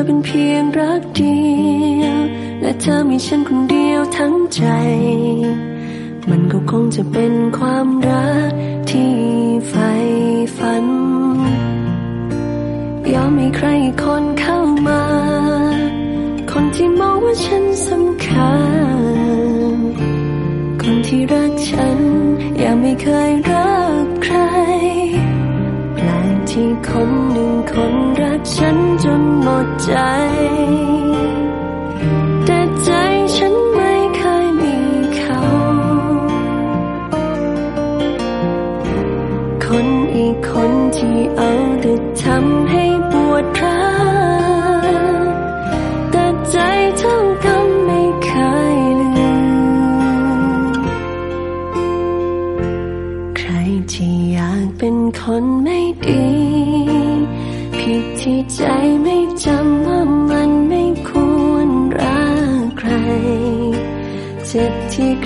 เธอเป็นเพียงรักเดียว และเธอมีฉันคนเดียวทั้งใจ มันก็คงจะเป็นความรักที่ใฝ่ฝัน ยอมให้ใครคนเข้ามา คนที่มองว่าฉันสำคัญ คนที่รักฉันยังไม่เคยรักใคร แปลกที่คนหนึ่ง คนรักฉันจนหมดใจ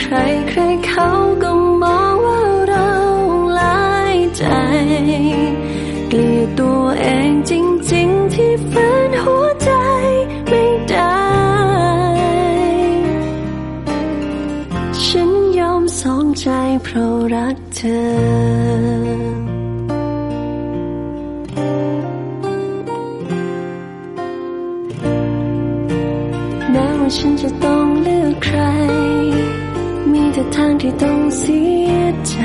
ใครใครเขา ที่ต้องเสียใจ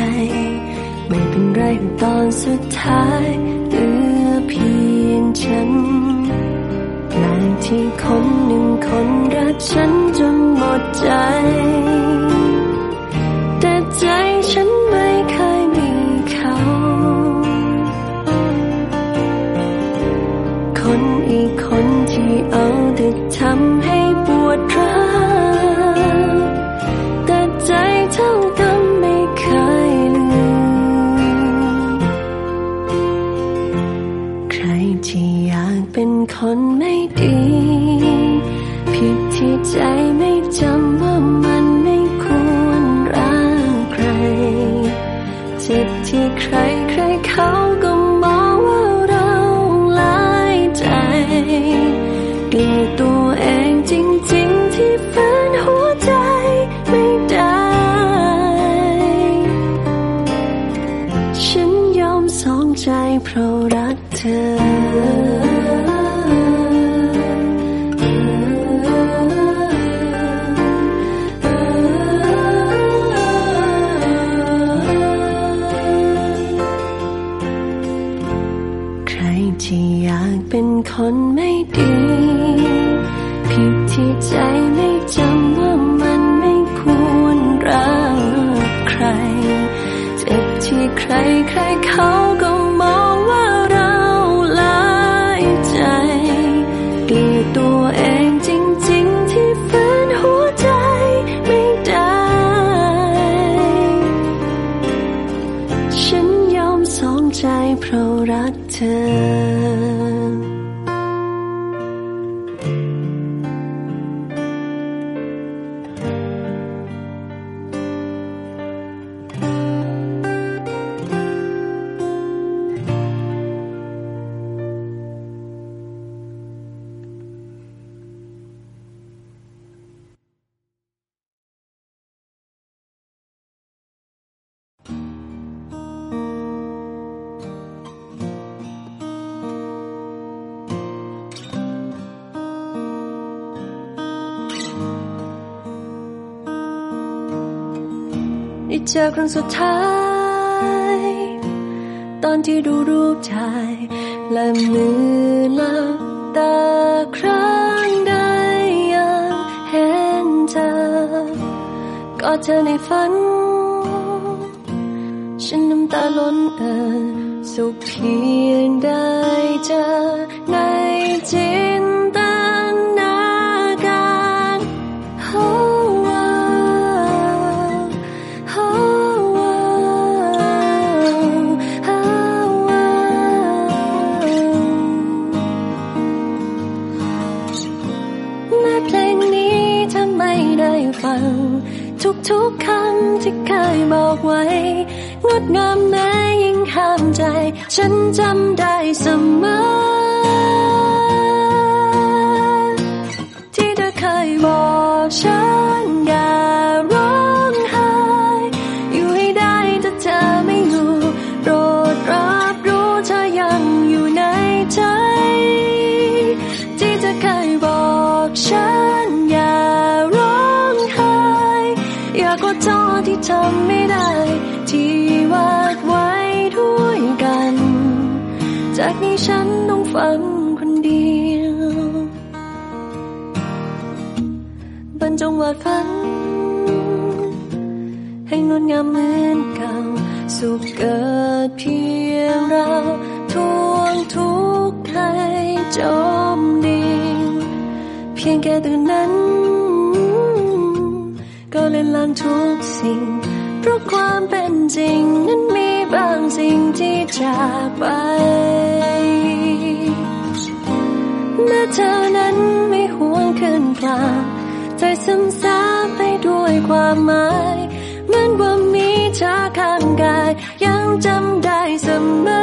ไม่เป็นไรตอนสุดท้ายเหลือเพียงฉันแปลกที่คนหนึ่งคนรักฉันจนหมดใจ เจอครั้งสุดท้าย ตอนที่ดูรูปถ่ายและมือลับตาครั้งได้ยังเห็นเธอก็เธอในฝัน ฉันน้ำตาล้นเอ่อสุขเพียงได้เจอในจิต ฉันจำได้เสมอ ที่เธอเคยบอกฉันอย่าร้องไห้ อยู่ให้ได้ถ้าเธอไม่อยู่โปรดรับรู้เธอยังอยู่ในใจ ที่เธอเคยบอกฉันอย่าร้องไห้ อยากขอโทษที่ทำไม่ ฉันต้องฝันคนเดียวบรรจงวาดฝัน ให้งดงามเหมือนเก่า สุขเกิดเพียงเราทวงทุกข์ให้จมดิ่งเพียงแค่ตื่นนั้น ก็เล่นลานทุกสิ่งเพราะความเป็นจริงนั้นมีบางสิ่งที่จากไป ลางใจซึมซาบไปด้วยความหมาย เหมือนว่ามีเธอข้างกาย ยังจำได้เสมอ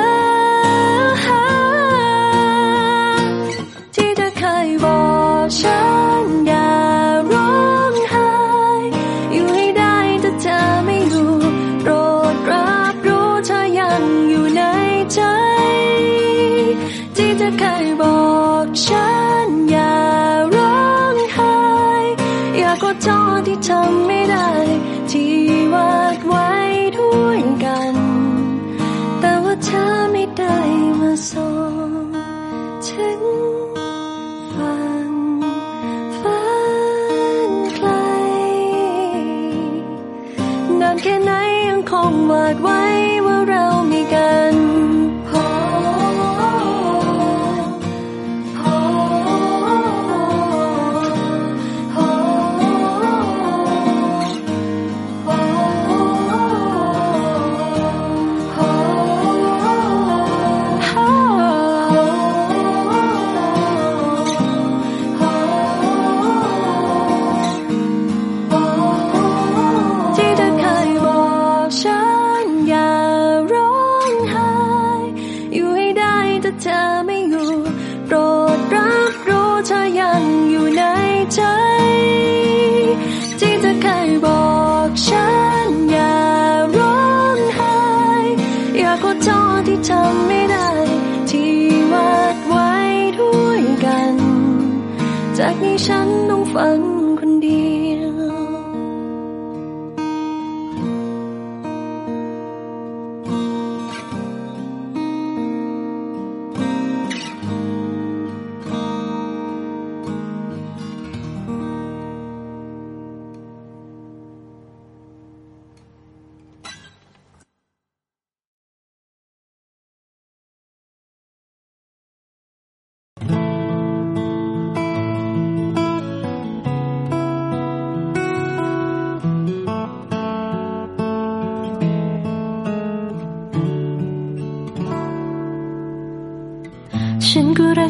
น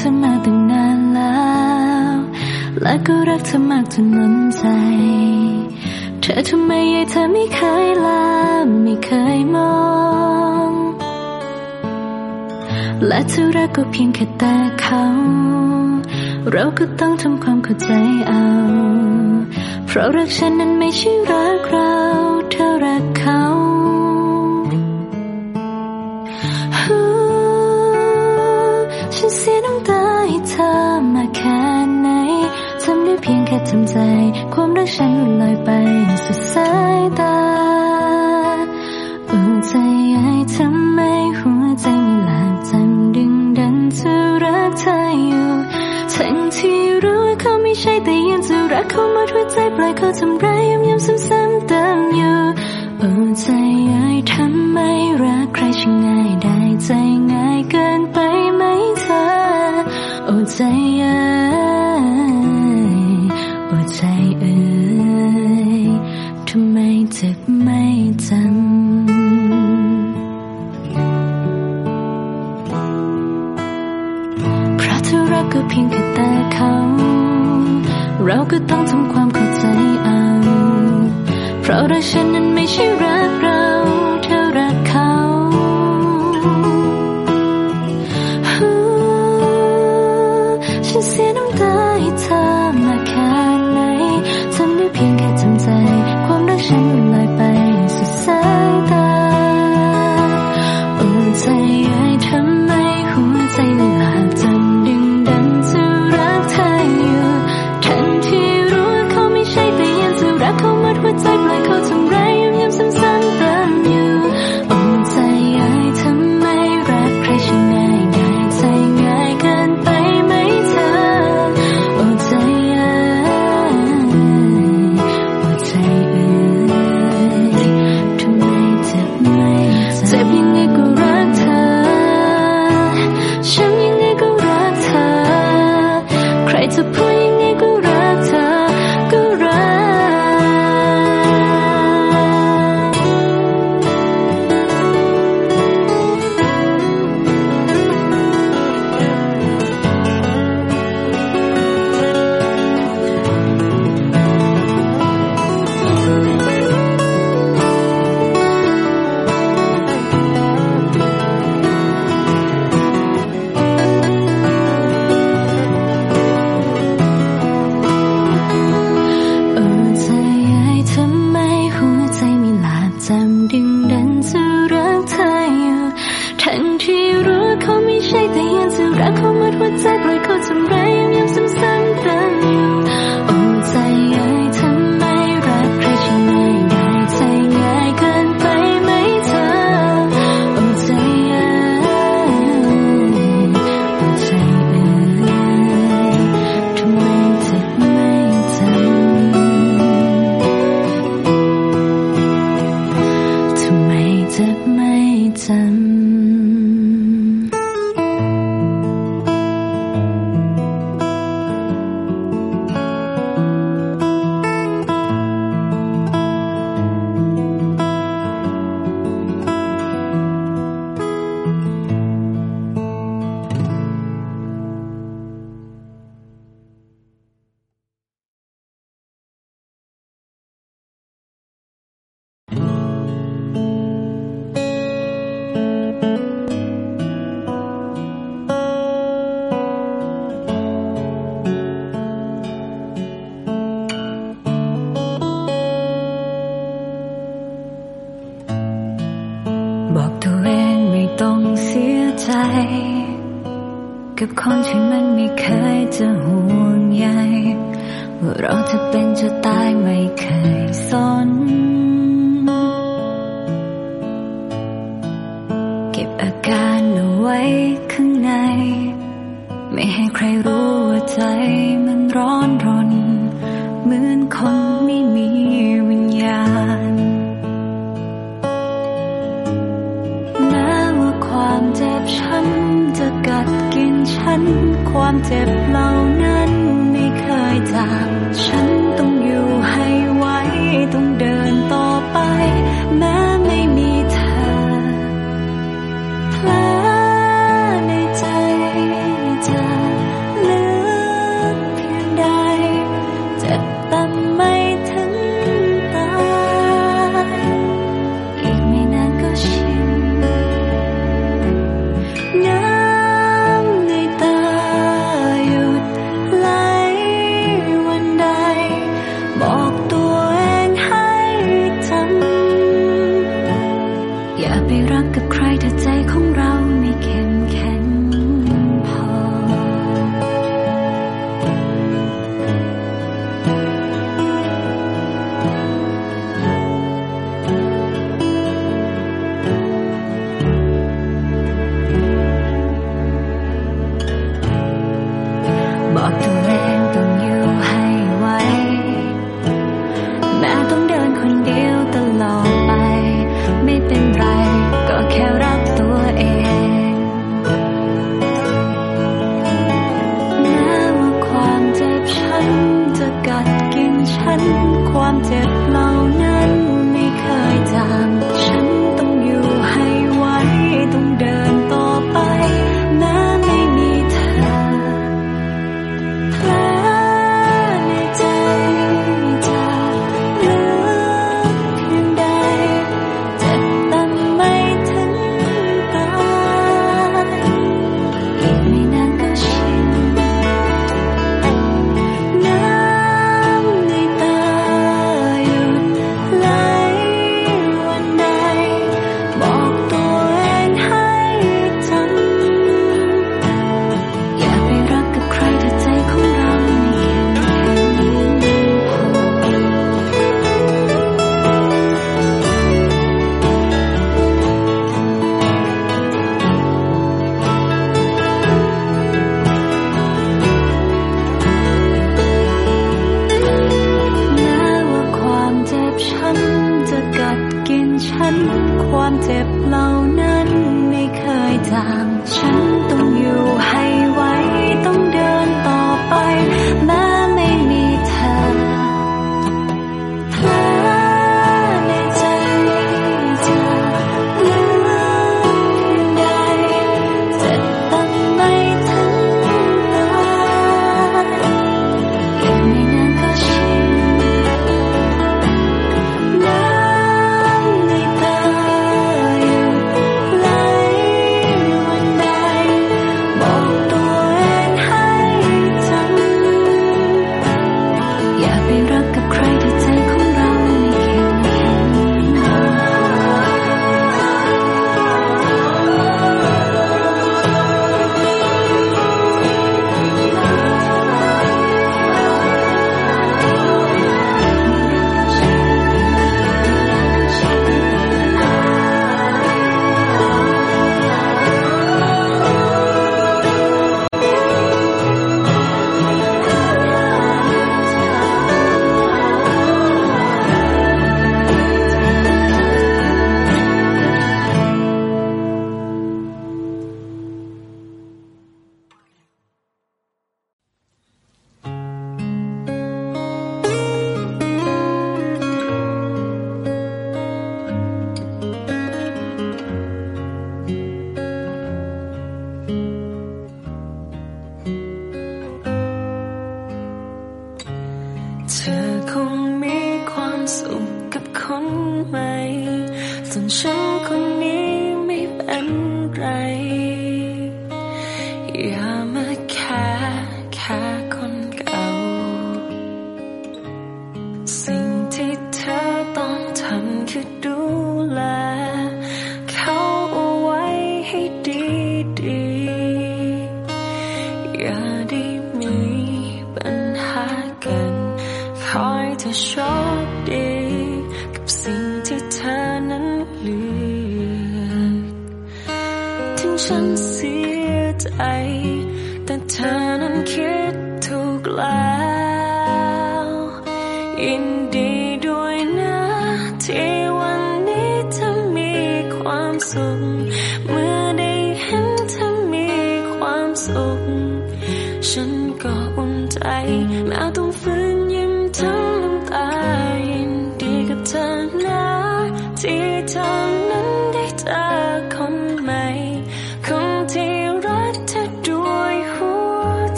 เธอมาตั้งนานแล้ว และก็รักเธอมากจนล้นใจ เธอทำไมยายเธอไม่เคยลาไม่เคยมอง และเธอรักก็เพียงแค่แต่เขา เราก็ต้องทำความเข้าใจเอา เพราะรักฉันนั้นไม่ใช่รักเรา เธอรักเขา ทำใจ ความรักฉันหลุดลอยไปสุดสายตาโอ้ใจไอ้ทำไมหัวใจไม่หลับจำดึงดันจะรักเธออยู่ทั้งที่รู้ว่าเขาไม่ใช่แต่ยังจะรักเขาหมดหัวใจปล่อยเขาทำร้ายย้ำๆซ้ำๆเติมอยู่โอ้ใจไอ้ทำไมรักใครช่างง่ายได้ใจง่ายเกินไปไหมเธอโอ้ใจเอ้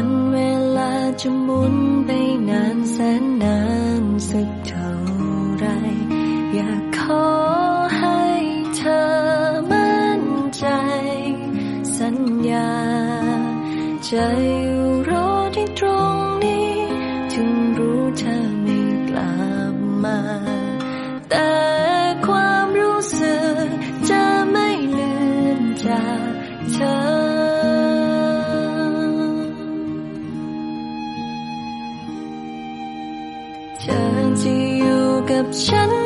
ันเวลาจะหมุนไปนานแสนนานสักเท่าไร อยากขอให้เธอมั่นใจ สัญญาใจ ต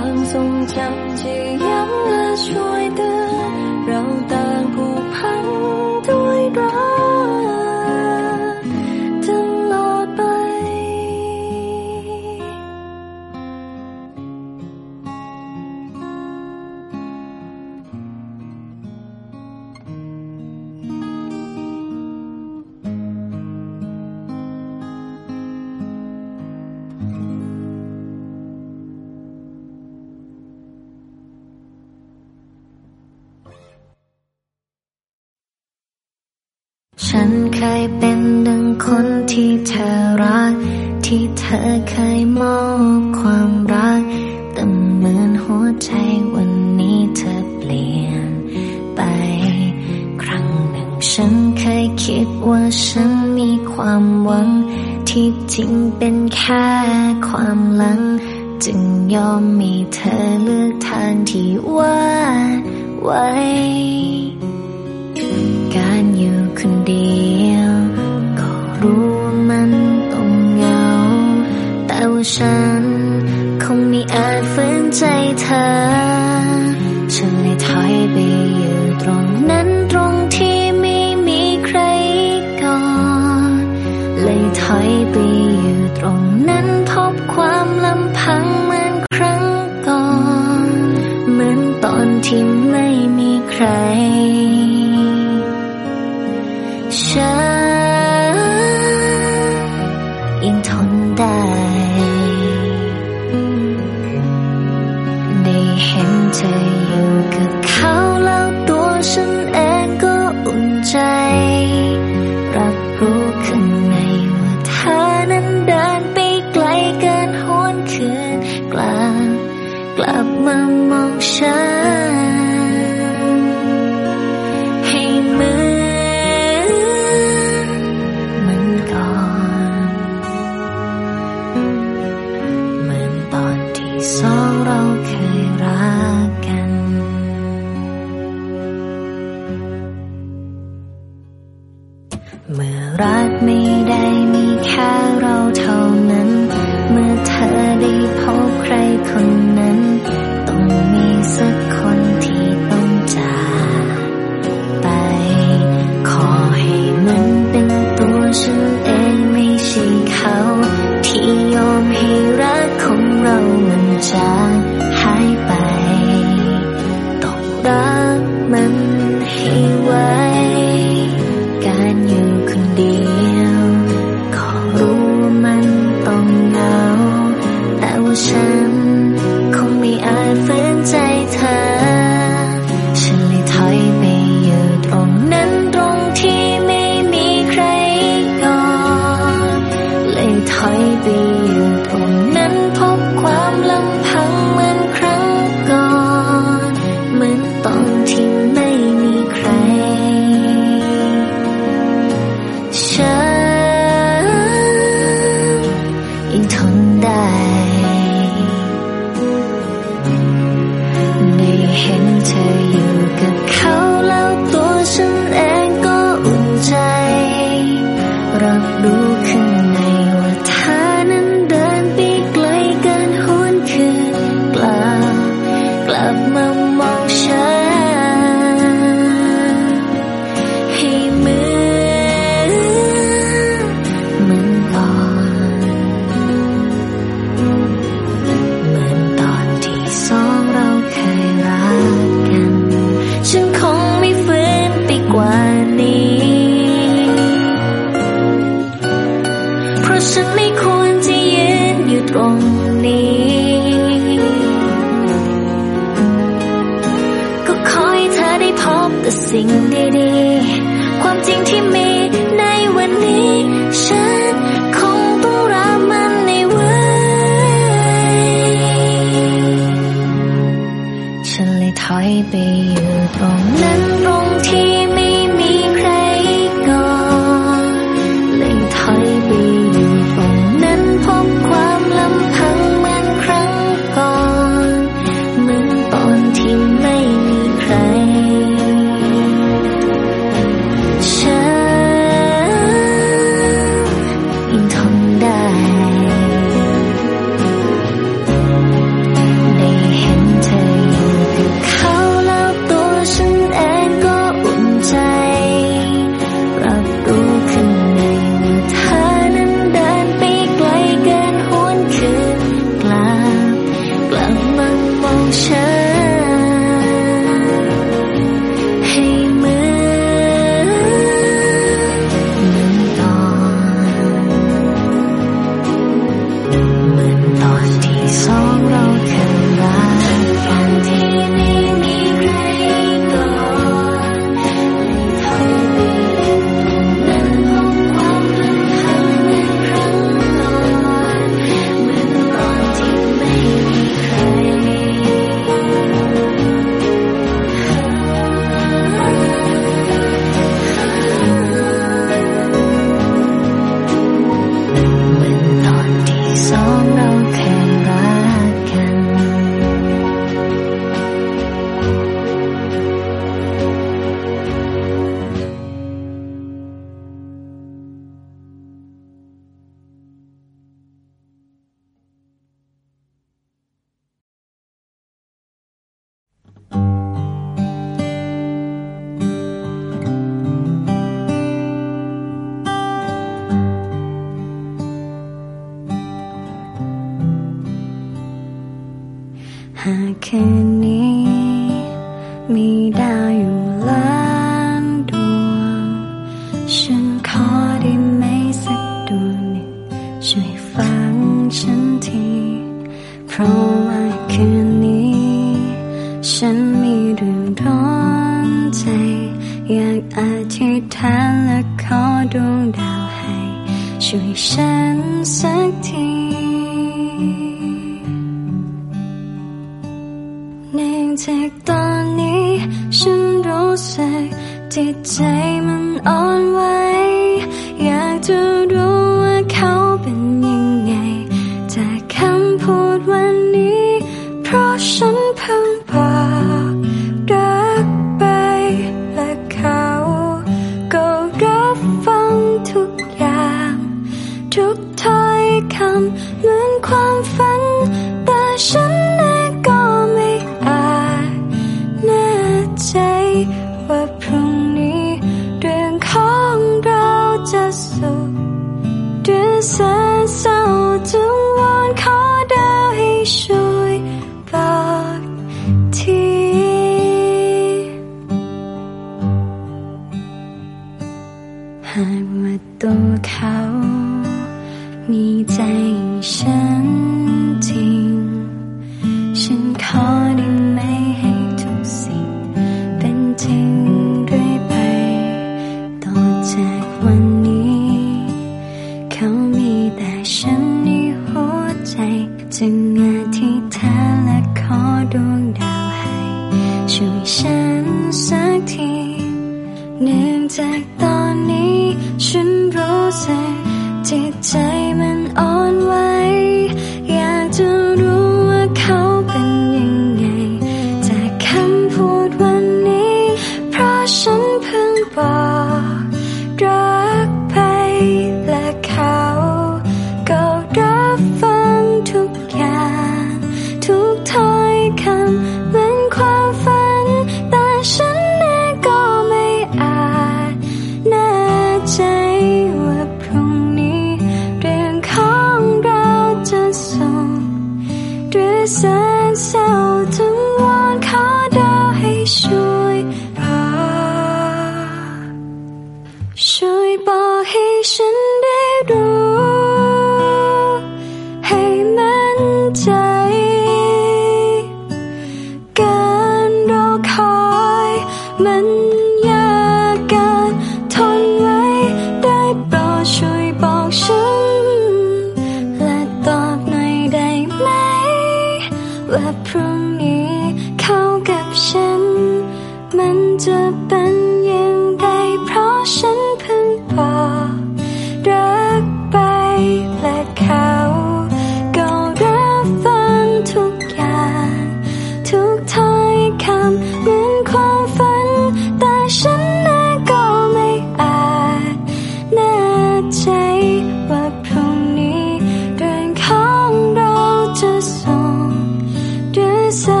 ห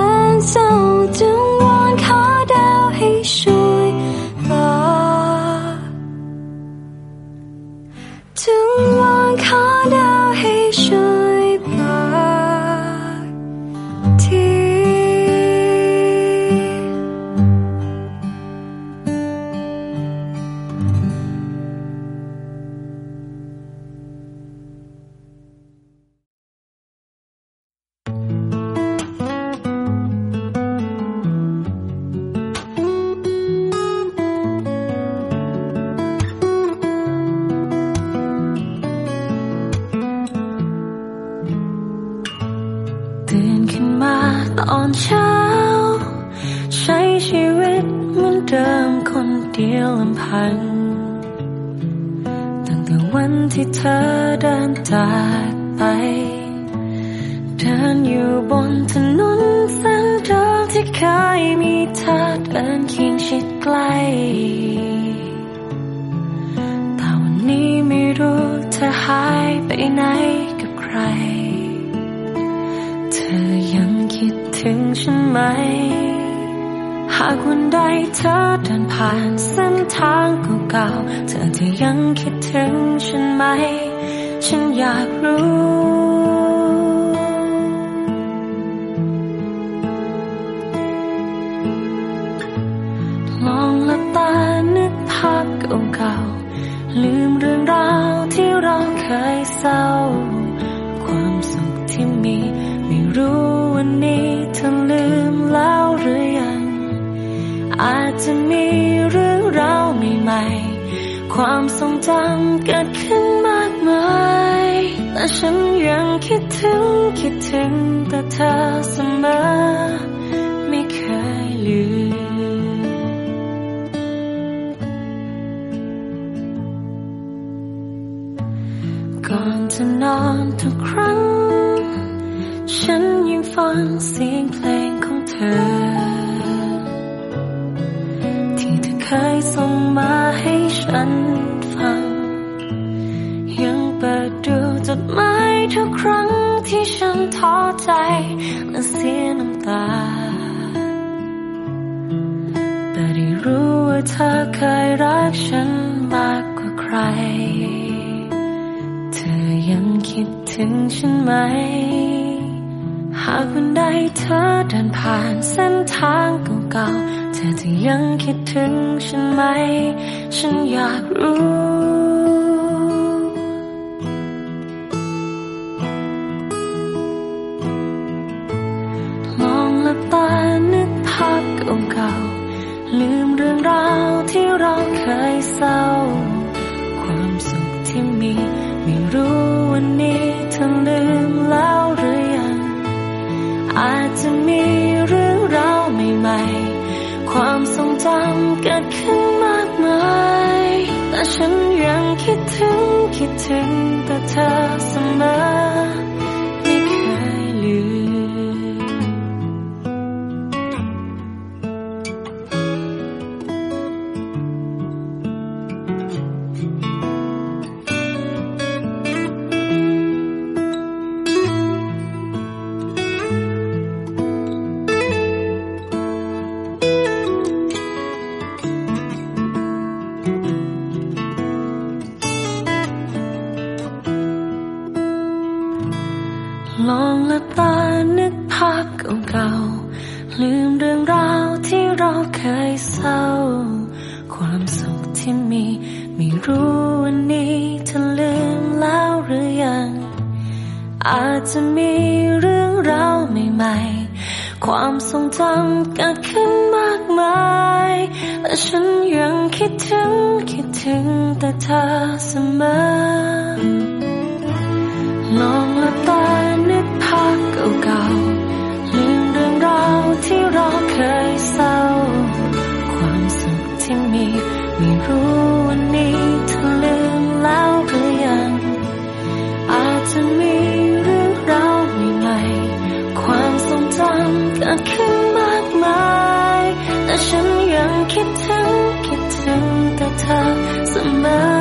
ความทรงจำเกิดขึ้นมากมายและฉันยังคิดถึงคิดถึงแต่เธอเสมอลองละตานึกภาพเก่าๆลืมเรื่องราวที่เราเคยเศร้า ความสุขที่มีไม่รู้วันนี้เธอลืมแล้วหรือยังอาจจะมี 他怎么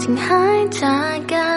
青海擦干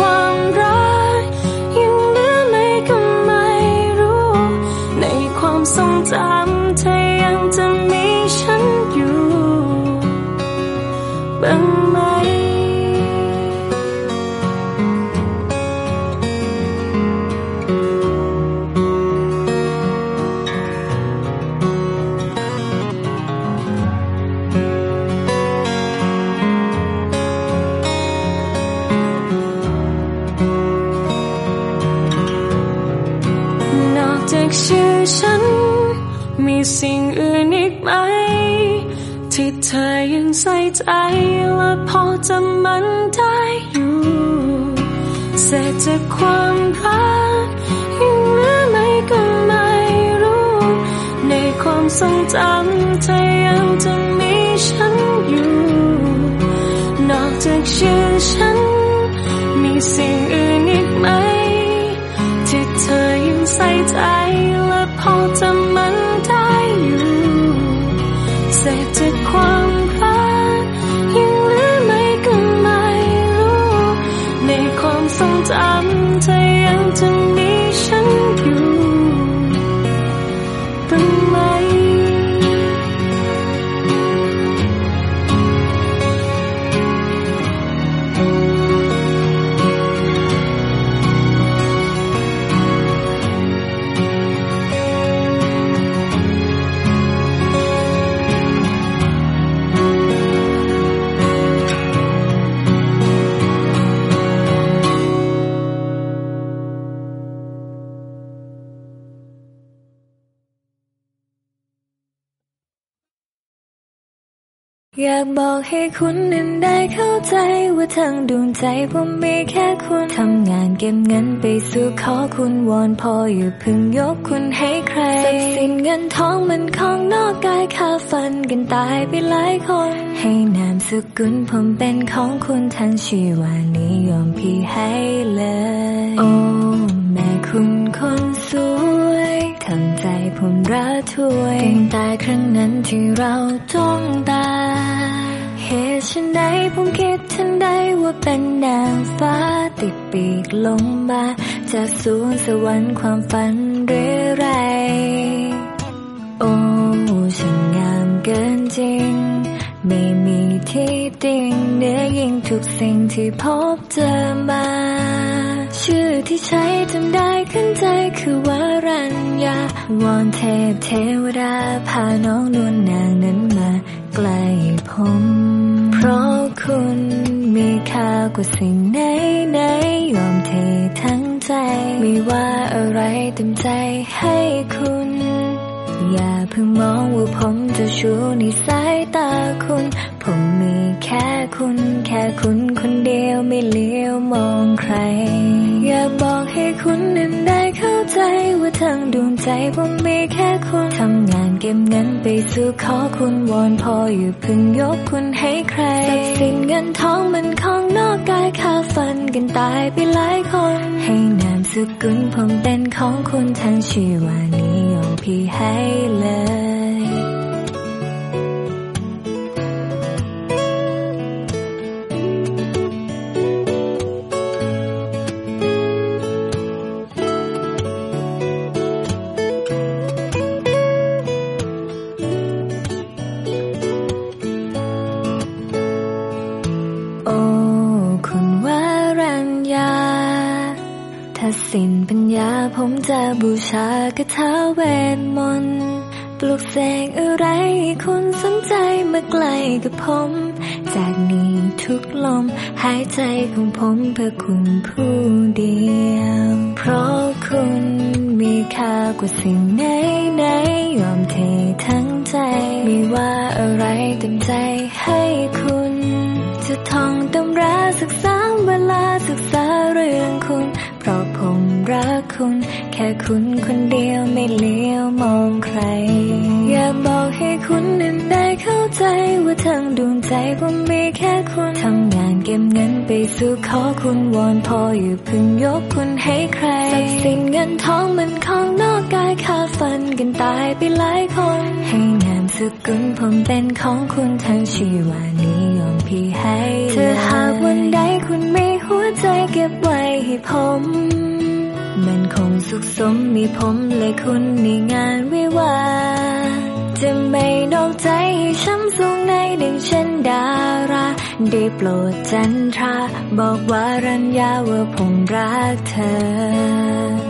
ษ ใจและพอจำมันได้อยู่เศษจากความรักยังเหลือไหมก็ไม่รู้ ในความทรงจำเธอยังจะมีฉันอยู่ นอกจากชื่อฉันมีสิ่ง ให้คุณนั้นได้เข้าใจว่าทั้งดวงใจผมมีแค่คุณทำงานเก็บเงินไปสู่ขอคุณวอนพออย่าเพึ่งยกคุณให้ใครทรัพย์สินเงินทองมันของนอกกายค่าฟันกันตายไปหลายคน ให้นามสกุลผมเป็นของคุณทั้งชีวานิยมพี่ให้เลย โอ้แม่คุณคนสวยทำใจผมระทวยตั้งแต่ครั้งนั้นที่เราจ้องตา เหตุฉันใดผมคิดทันใดว่าเป็นนางฟ้าติดปีกลงมา จากสวงสวรรค์ความฝันเรื่อไร โอ้ฉันงามเกินจริง ไม่มีที่ติงเนื้อยิ่งทุกสิ่งที่พบเจอมา ชื่อที่ใช้จำได้ขึ้นใจคือวารัญญาวอนเทพเทวดาพาน้องนวลนางนั้นมาใกล้ผม ราะคุณมีค่ากว่าสิ่งไหนไหนยอมเททั้งใจ ไม่ว่าอะไรเต็มใจให้คุณ อย่าเพิ่งมองว่าผมจะชูในสายตาคุณ ผมมีแค่คุณ แค่คุณคนเดียวไม่เลี้ยวมองใคร อยากบอกให้คุณนั้นได้เข้าใจว่าทั้งดวงใจผมมีแค่คุณทำงานเก็บเงินไปสู่ขอคุณวอนพออย่าเพิ่งยกคุณให้ใครทรัพย์สินเงินทองมันของนอกกายค่าฟันกันตายไปหลายคน ให้นามสกุลผมเป็นของคุณทั้งชีวานิ ยมพี่ บูชากระทาเวทมนต์ปลุกเสกอะไรคุณสนใจมาใกลกับผม จากนี้ทุกลมหายใจของผมเพื่อคุณผู้เดียว เพราะคุณมีค่ากว่าสิ่งไหนไหนยอมเททั้งใจ ไม่ว่าอะไรเต็มใจให้คุณ จะท่อง คุณคนเดียวไม่เลี้ยวมองใคร อยากบอกให้คุณนั้นได้เข้าใจ ว่าทั้งดวงใจผมมีแค่คุณทำงานเก็บเงินไปสู่ขอคุณวอนพออยู่พึงยกคุณให้ใครทรัพย์สินเงินทองมันของนอกกายค่าฟันกันตายไปหลายคน ให้งานสกุลผมเป็นของคุณทั้งชีวานิยอมพี่ให้เธอหากวันใดคุณไม่หัวใจเก็บไว้ให้ผม มันคง สุกสมมีผมและคุณในงานวิวา จะไม่นอกใจให้ช้ำสูงในดึงเช่นดารา ได้โปรดจันทรา บอกว่ารัญญาว่าผมรักเธอ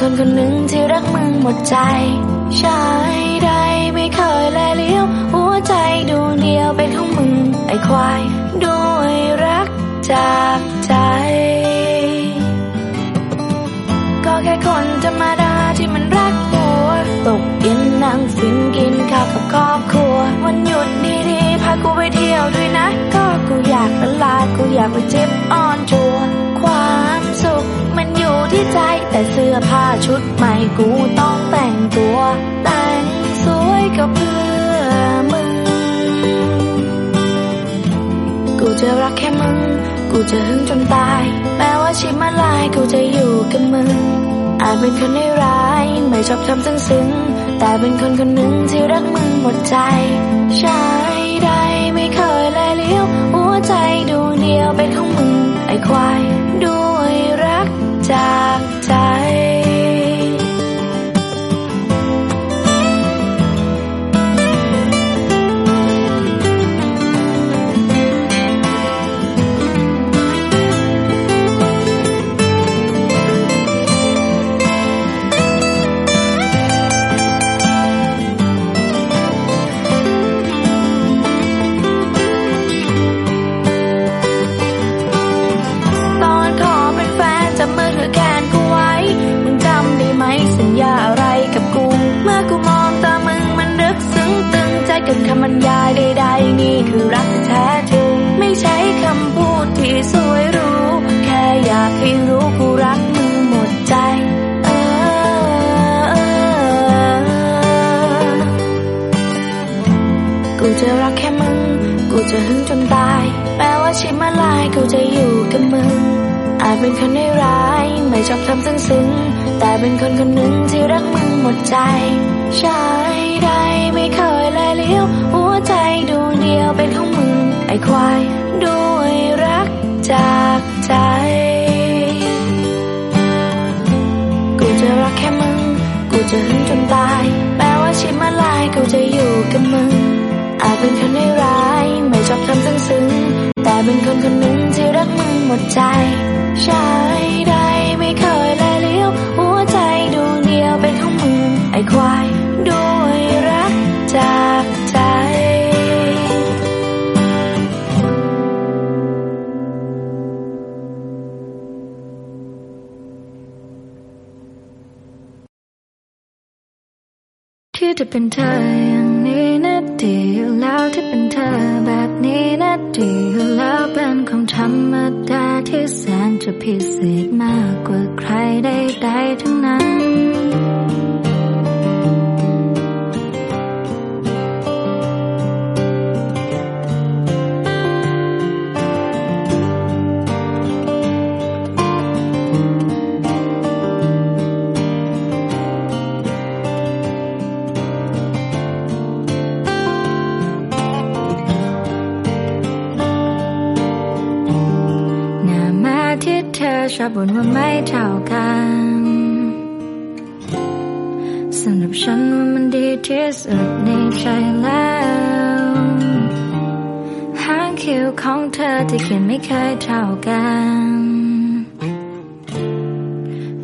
คนคนหนึ่งที่รักมึงหมดใจ ชายใดไม่เคยแลเลี้ยว หัวใจดวงเดียวเป็นของมึงไอ้ควาย ด้วยรักจากใจ ก็แค่คนธรรมดาที่มันรักหัว ตกเย็นนั่งฟินกินข้าวกับครอบครัว วันหยุดดีๆพากูไปเที่ยวด้วยนะ ก็กูอยากละลากูอยากไปเจ็บอ่อ ที่ใจแต่เสื้อผ้าชุดใหม่กูต้องแต่งตัว แต่งสวยก็เพื่อมึง กูจะรักแค่มึง กูจะหึงจนตาย แม้ว่าชีวิตมาลายกูจะอยู่กับมึง อาจเป็นคนไม่ร้าย ไม่ชอบทำซึ้งซึ้งแต่เป็นคนคนหนึ่งที่รักมึงหมดใจ ใชายใดไม่เคยแลเลี้ยว หัวใจดวงเดียวเป็นของมึงไอ้ควาย รั กับคำบรรยายใดๆนี่คือรักแท้จริงไม่ใช่คำพูดที่สวยรู้ แค่อยากให้รู้กูรักมึงหมดใจกูจะรักแค่มึง กูจะหึงจนตาย แม้ว่าชีวิตมาลายกูจะอยู่กับมึง อาจเป็นคนไม่ร้าย ไม่ชอบทำซึ้งซึ้งแต่เป็นคนคนหนึ่งที่รักมึงหมดใจ ใชายใดไม่เคย เลี้ยว หัวใจดวงเดียวเป็นของมึงไอ้ควายด้วยรักจากใจ กูจะรักแค่มึง กูจะหึงจนตาย แม้ว่าชีวิตมาลายกูจะอยู่กับมึง อาจเป็นคนไม่ร้าย ไม่ชอบทำซึ้งซึ้งแต่เป็นคนคนหนึ่งที่รักมึงหมดใจ ใชายใด ที่จะเป็นเธออย่างนี้นะดีอยู่แล้วที่เป็นเธอแบบนี้นะดีอยู่แล้วเป็นของธรรมดาที่แสนจะพิเศษมากกว่าใครใดๆทั้งนั้น ชอบบ่นว่าไม่เท่ากันสำหรับฉันว่ามันดีที่สุดในใจแล้วหางคิ้วของเธอที่เขียนไม่เคยเท่ากัน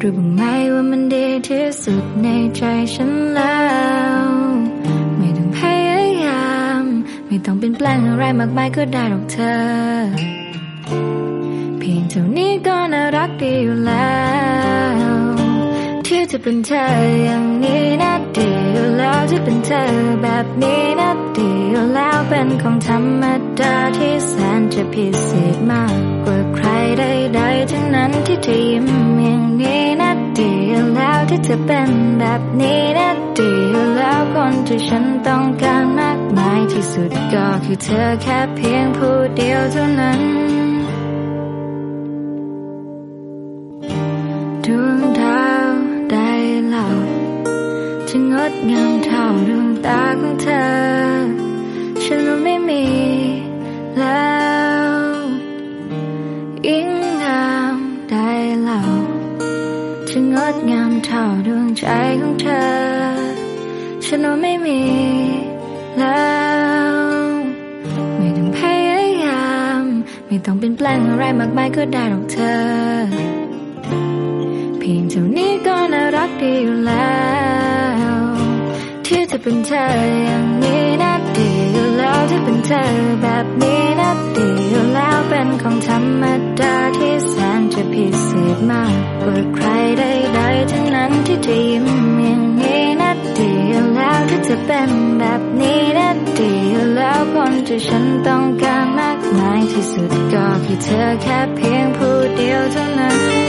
รู้บ้างไหมว่ามันดีที่สุดในใจฉันแล้ว ไม่ต้องพยายาม ไม่ต้องเปลี่ยนแปลงอะไรมากมายก็ได้หรอกเธอ ท่านี้ก็น่ารักดีอยู่แล้วที่จะเป็นเธออย่างนี้นะดีอยู่แล้วที่เป็นเธอแบบนี้นะดีอยู่แล้วเป็นของธรรมดาที่แสนจะพิเศษมากกว่าใครใดๆทั้งนั้นที่เธอยิ้มอย่างนี้นะดีอยู่แล้วที่เธอเป็นแบบนี้นะดีอยู่แล้วคนที่ฉันต้องการมากมายที่สุดก็คือเธอแค่เพียงผู้เดียวเท่านั้น ดงามเท่าดวงตาของเธอ ฉันไม่มีแล้วอิงงามได้เล่าจะงดงามเท่าดวงใจของเธอ ฉันไม่มีแล้วไม่ต้องพยายาม ไม่ต้องเปลี่ยนแปลงอะไรมากมายก็ได้หรอกเธอ เพียงเท่านี้ก็น่ารักดีแล้ว จะเป็นเธออย่างนี้น่าดีอยู่แล้วที่เป็นเธอแบบนี้น่าดีอยู่แล้วเป็นของธรรมดาที่แสนจะพิเศษมากกว่าใครใดๆทั้งนั้นที่จะยิ้มอย่างนี้น่าดีอยู่แล้วที่จะเป็นแบบนี้น่าดีอยู่แล้วคนที่ฉันต้องการมากมายที่สุดก็แค่เธอแค่เพียงผู้เดียวเท่านั้น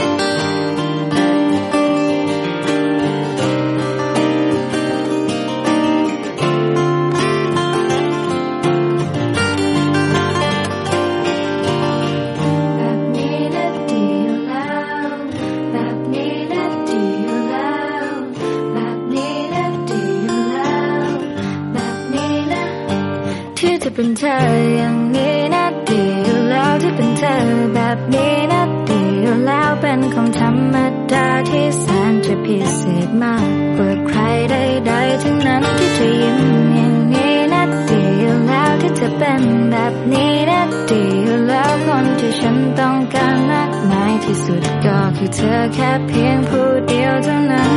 เป็นเธออย่างนี้นะดีอยู่แล้วที่เป็นเธอแบบนี้นะดีอยู่แล้วเป็นของธรรมดาที่แสนจะพิเศษมากกว่าใครใดๆทั้งนั้นที่จะยิ้มอย่างนี้นะดีอยู่แล้วที่จะเป็นแบบนี้นะดีอยู่แล้วคนที่ฉันต้องการมากมายที่สุดก็คือเธอแค่เพียงผู้เดียวเท่านั้น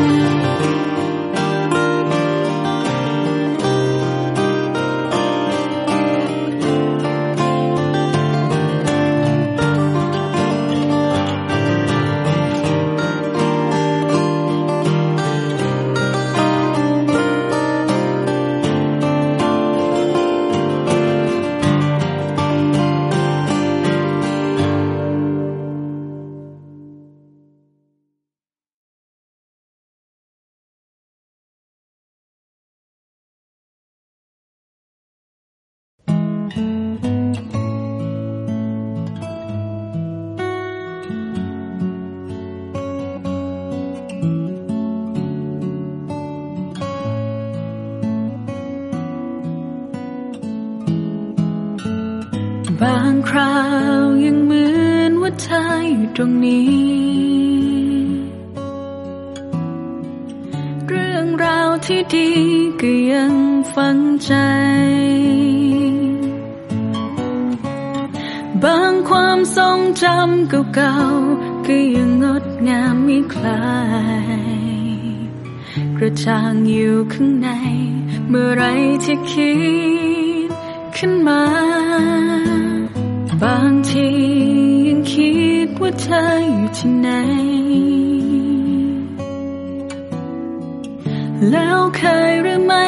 ตรงนี้ เรื่องราวที่ดีก็ยังฝังใจ บางความทรงจำเก่าๆก็ยังงดงามไม่คลายกระจ่างอยู่ข้างใน เมื่อไรที่คิดขึ้นมา บางทียังคิด ว่าเธออยู่ที่ไหน แล้วเคยหรือไม่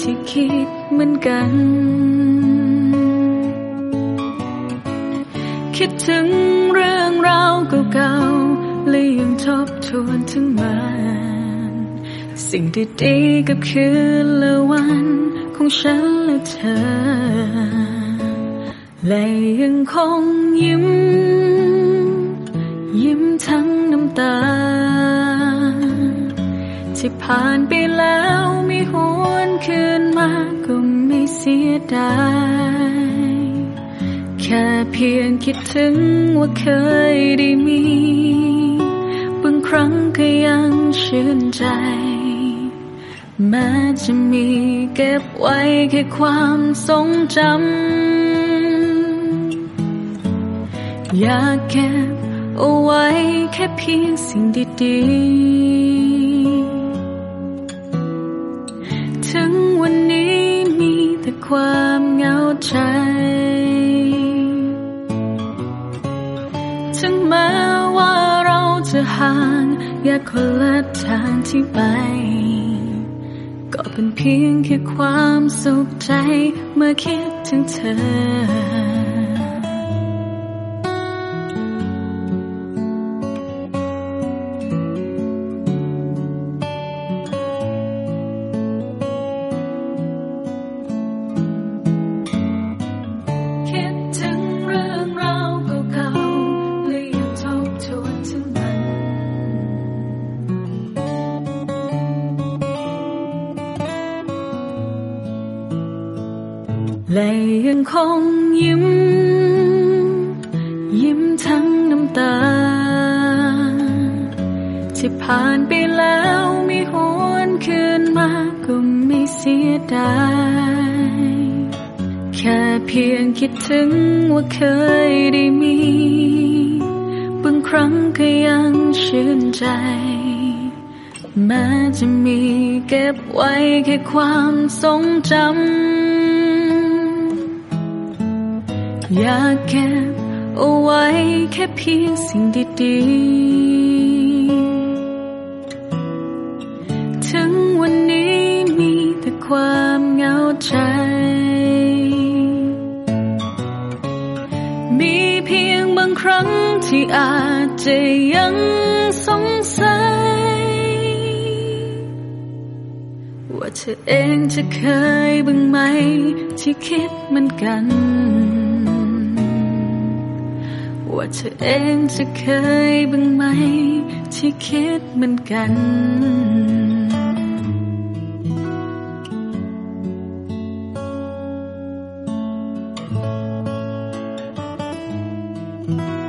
ที่คิดเหมือนกัน คิดถึงเรื่องราวเก่าๆและยังทบทวนถึงมันสิ่งดีๆกับคืนและวันของฉันและเธอและยังคงยิ้ม ยิ้มทั้งน้ำตา ที่ผ่านไปแล้วไม่หวนคืนมาก็ไม่เสียดายแค่เพียงคิดถึงว่าเคยได้มีบางครั้งก็ยังชื่นใจ แม้จะมีเก็บไว้แค่ความทรงจำอยากเก็บ เอาไว้แค่เพียงสิ่งดีๆ ถึงวันนี้มีแต่ความเหงาใจ ถึงแม้ว่าเราจะห่างแยกคนละทางที่ไป ก็เป็นเพียงแค่ความสุขใจเมื่อคิดถึงเธอ ว่าเคยได้มี บางครั้งก็ยังชื่นใจ แม้จะมีเก็บไว้แค่ความทรงจำ อยากเก็บเอาไว้แค่เพียงสิ่งดีๆ จะยังสงสัย ว่าเธอเองจะเคยบ้างไหม ที่คิดเหมือนกัน ว่าเธอเองจะเคยบ้างไหม ที่คิดเหมือนกันうん。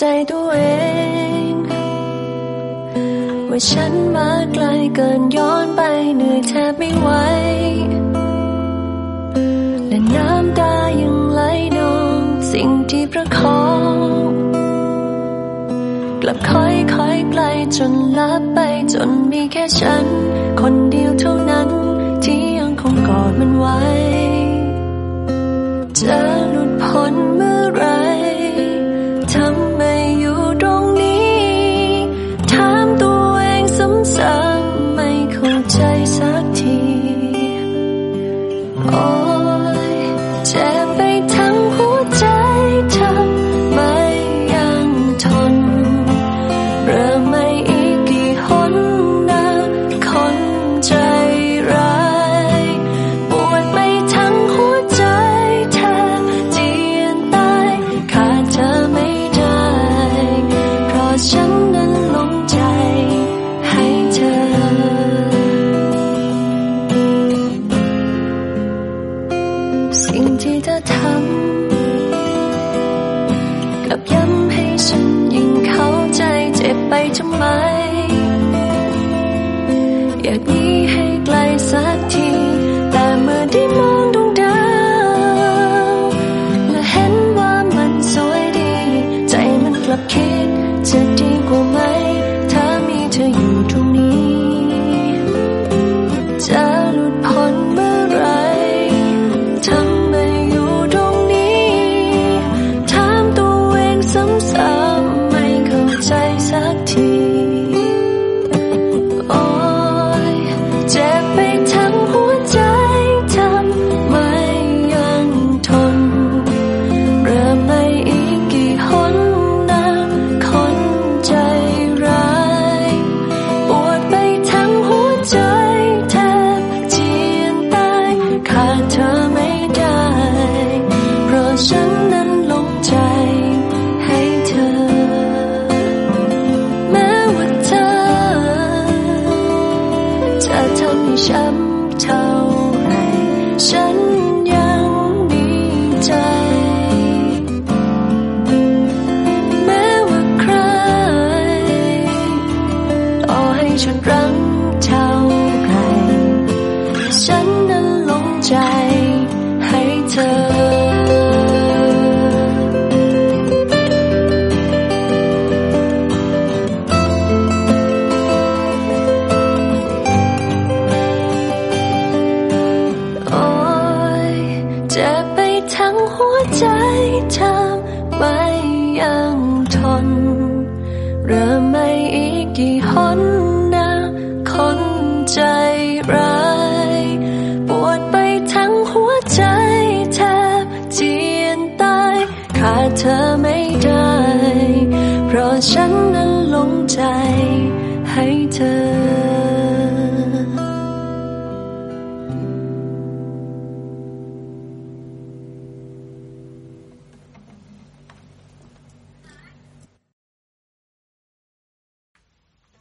ใจตัวเอง ว่าฉันมาไกลเกินย้อนไปเหนื่อยแทบไม่ไหวและน้ำตายังไหลนองสิ่งที่ประคองกลับค่อยค่อยไกลจนลับไปจนมีแค่ฉัน คนเดียวเท่านั้นที่ยังคงกอดมันไว้ จะหลุดพ้นเมื่อไร Oh.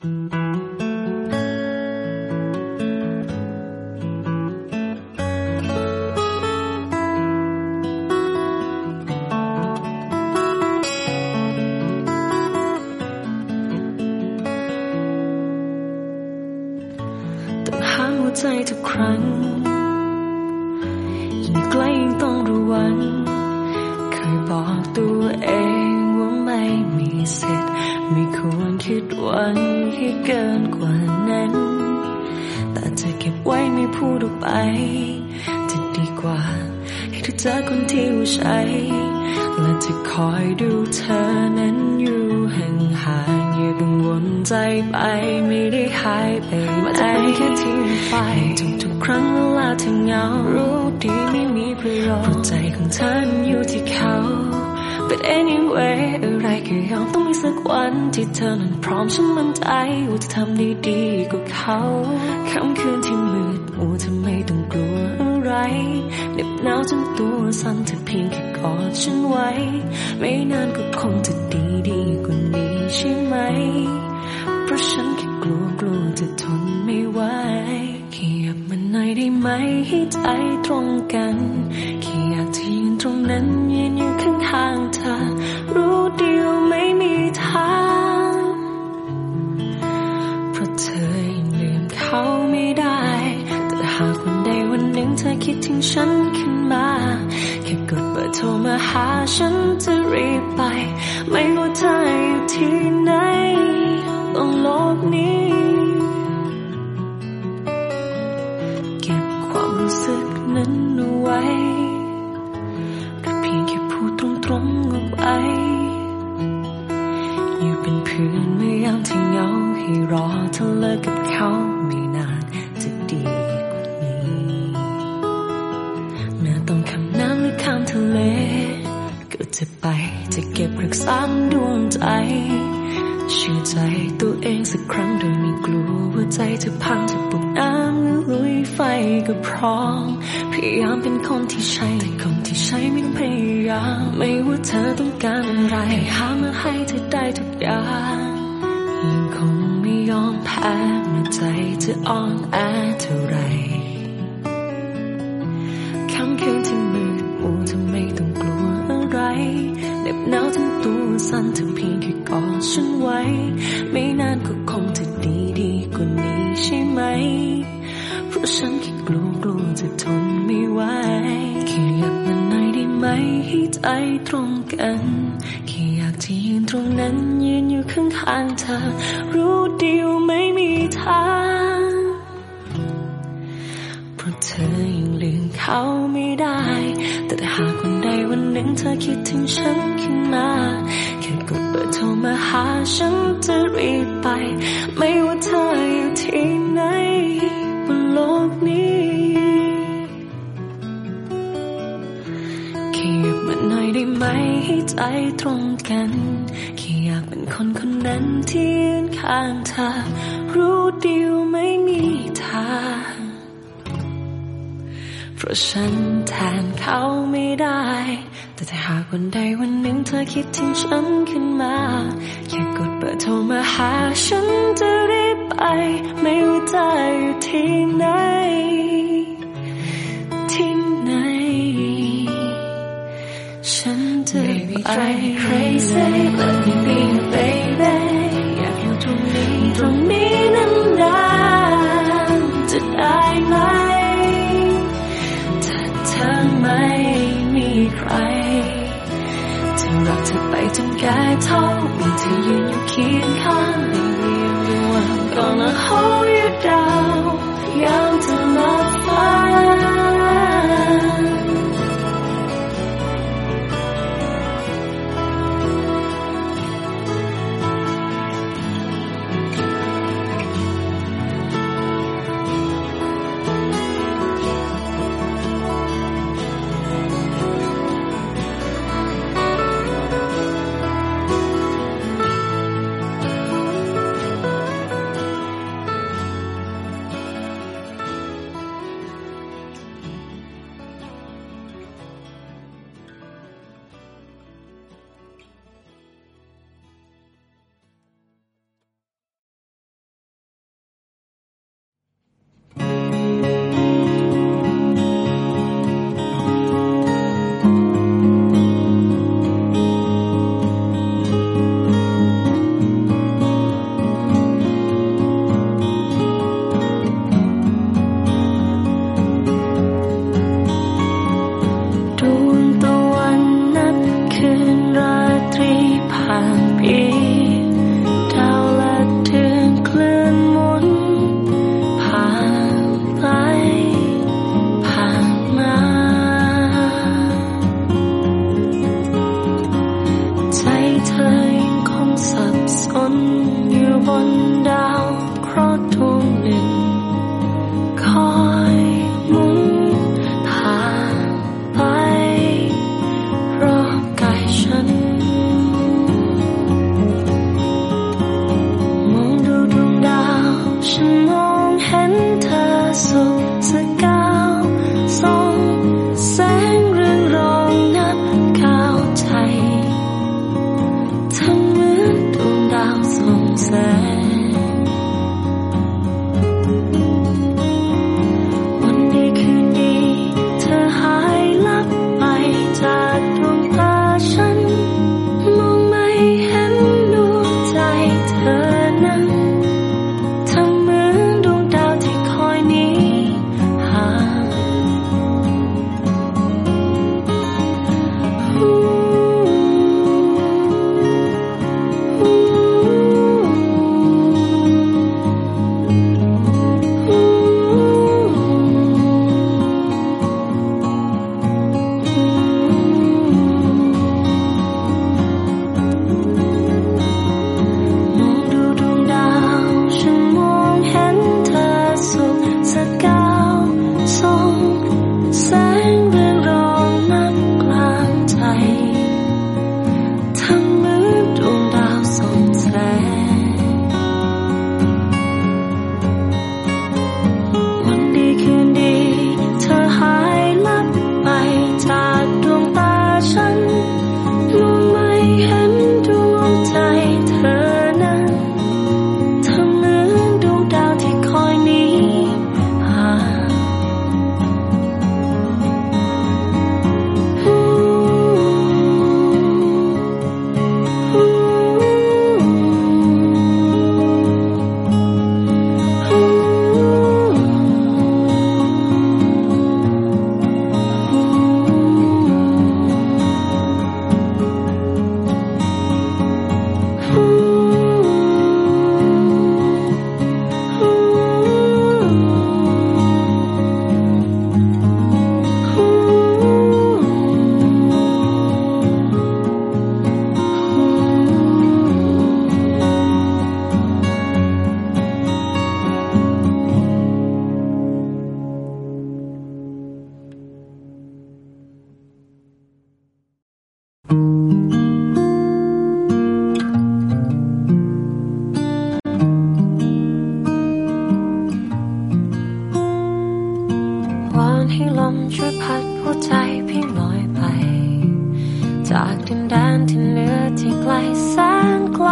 Mm-hmm. คอยดูเธอนั้นอยู่ห่างห่างอย่ากังวลใจไปไม่ได้หายไปมาจากเป็แค่ที่ไปทุกทุกครั้งเวลาเธอเหงารู้ดีไม่มีประโยชน์ใจของเธออยู่ที่เขา But anyway อะไรก็ยอมต้องมีสักวันที่เธอนั้นพร้อมฉันมั่นใจว่าจะทำดีดีกว่าเขาค่ำคืนที่มืดมัวเธอไม่ต้องกลัวอะไรเหน็บหนาวจนตัวสั่นเธอเพียงแค่ อดฉันไว้ ไม่นานก็คงจะดีดีกว่านี้ใช่ไหม เพราะฉันแค่กลัวกลัวจะทนไม่ไหวเขียบมันหน่อยได้ไหมให้ใจตรงกัน ฉันแทนเขาไม่ได้ แต่ถ้าหากวันใดวันหนึ่งเธอคิดถึงฉันขึ้นมา แค่กดเบอร์โทรมาหาฉันจะรีบไป ไม่ว่าจะอยู่ที่ไหน 天黑了，還能好。 พัดหัวใจพี่ลอยไป จากดินแดนที่เหนือที่ไกลแสนไกล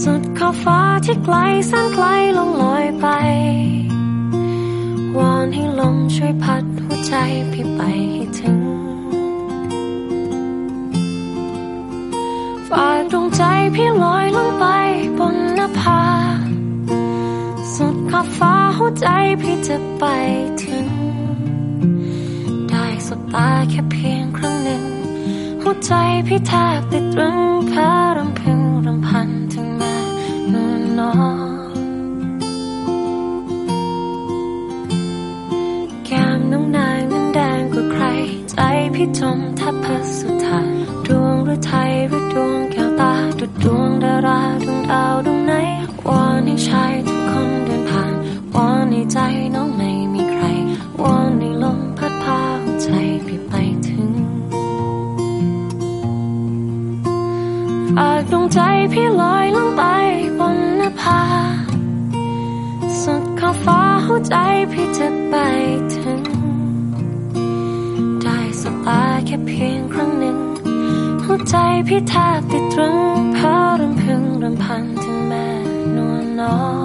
สุดขอบฟ้าที่ไกลแสนไกลลงลอยไป วอนให้ลมช่วยพัดหัวใจพี่ไปให้ถึงฝากดวงใจพี่ลอยลงไปบนนภาสุดขอบฟ้าหัวใจพี่จะไป ตาแค่เพียงครั้งหนึ่ง หัวใจพี่แทบติดตรึงพารำพึงรำพันถึงแม่นวลนอนแก้มน้องนางนั้นแดงกว่าใคร ใจพี่จมแทบพัสุธาดวงหรือไทยหรือดวงแก้วตาดุดดวงดาราดวงดาวดวงไหนวอนให้ชาย ใจพี่จะไปถึง ได้สบตาแค่เพียงครั้งหนึ่งหัวใจพี่แทบติดตรึงเพราะรำพึงรำพันถึงแม่นวลน้อง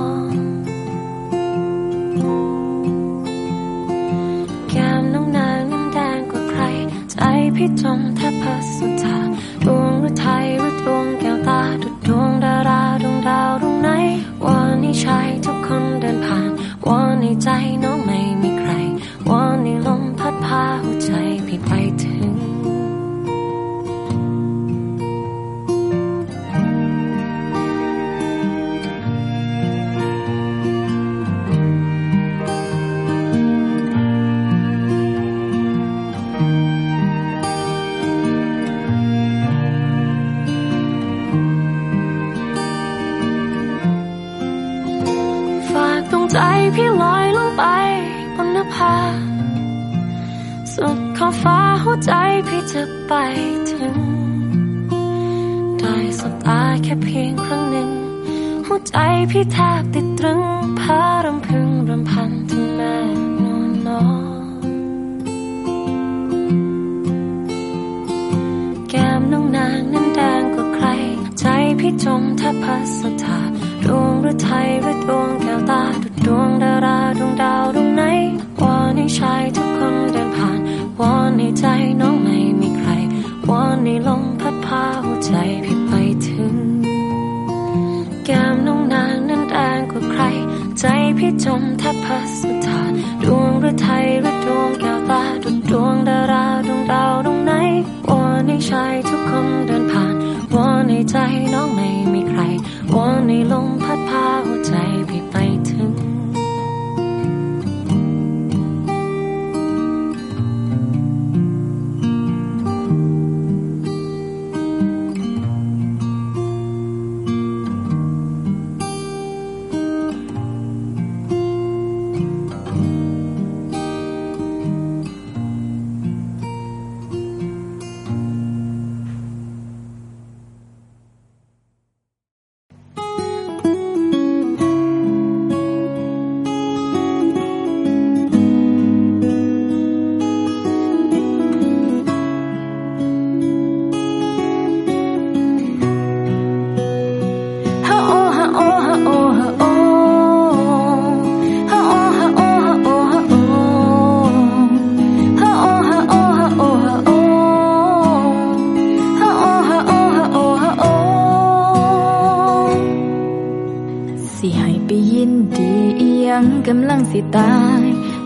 ยงกำลังสิตาย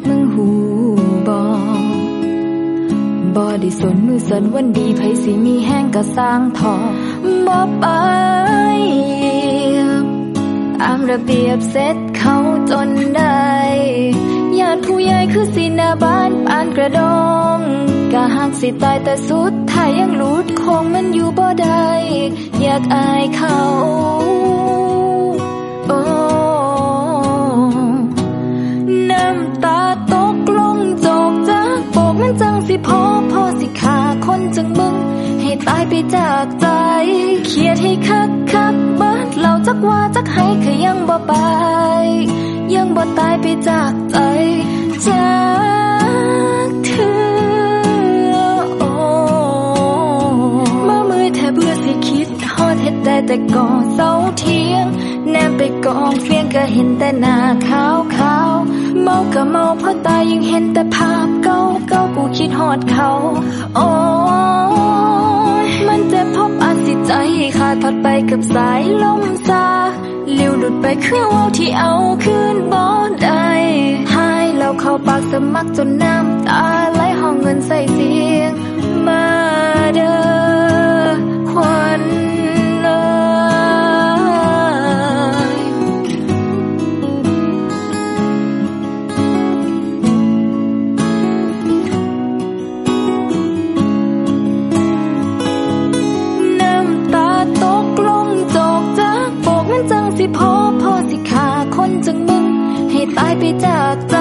มึงหูบอบอได้สนมือสนวันดีไผสิมีแห้งกะสร้างทอบอไปตามระเบียบเสร็จเขาจนได้ญาติผู้ใหญ่คือสินาบ้านปานกระดองกะหักสิตายแต่สุดท้ายยังหลุดคงมันอยู่บ่ได้อยากอายเขา สิพอพอสิขาคนจังมึง ให้ตายไปจากใจ เขียดให้คักคักเบิดเราจักว่าจักให้คือยังบ่ไป ยังบ่ตายไปจากใจจากเธอโอ้มามือแทบเบื่อสิคิดฮอดเฮ็ดได้แต่ก่อเสาเทียง แนมไปกองเฟียงก็เห็นแต่หน้าขาวขาวเมาก็เมาเพราะตายังเห็นแต่ภาพเก่าเก่ากูคิดฮอดเขา โอ้ยมันเจ็บพบอาสิใจขาดพัดไปกับสายลมซาเลี้ยวหลุดไปคือว่าวที่เอาคืนบ่ได้หายแล้วเข้าปากสมัครจนน้ำตาไหลห้องเงินใส่เสียง มาเด้อควัน พอพอสิขาคนจังมึง ให้ตายไปจากใจ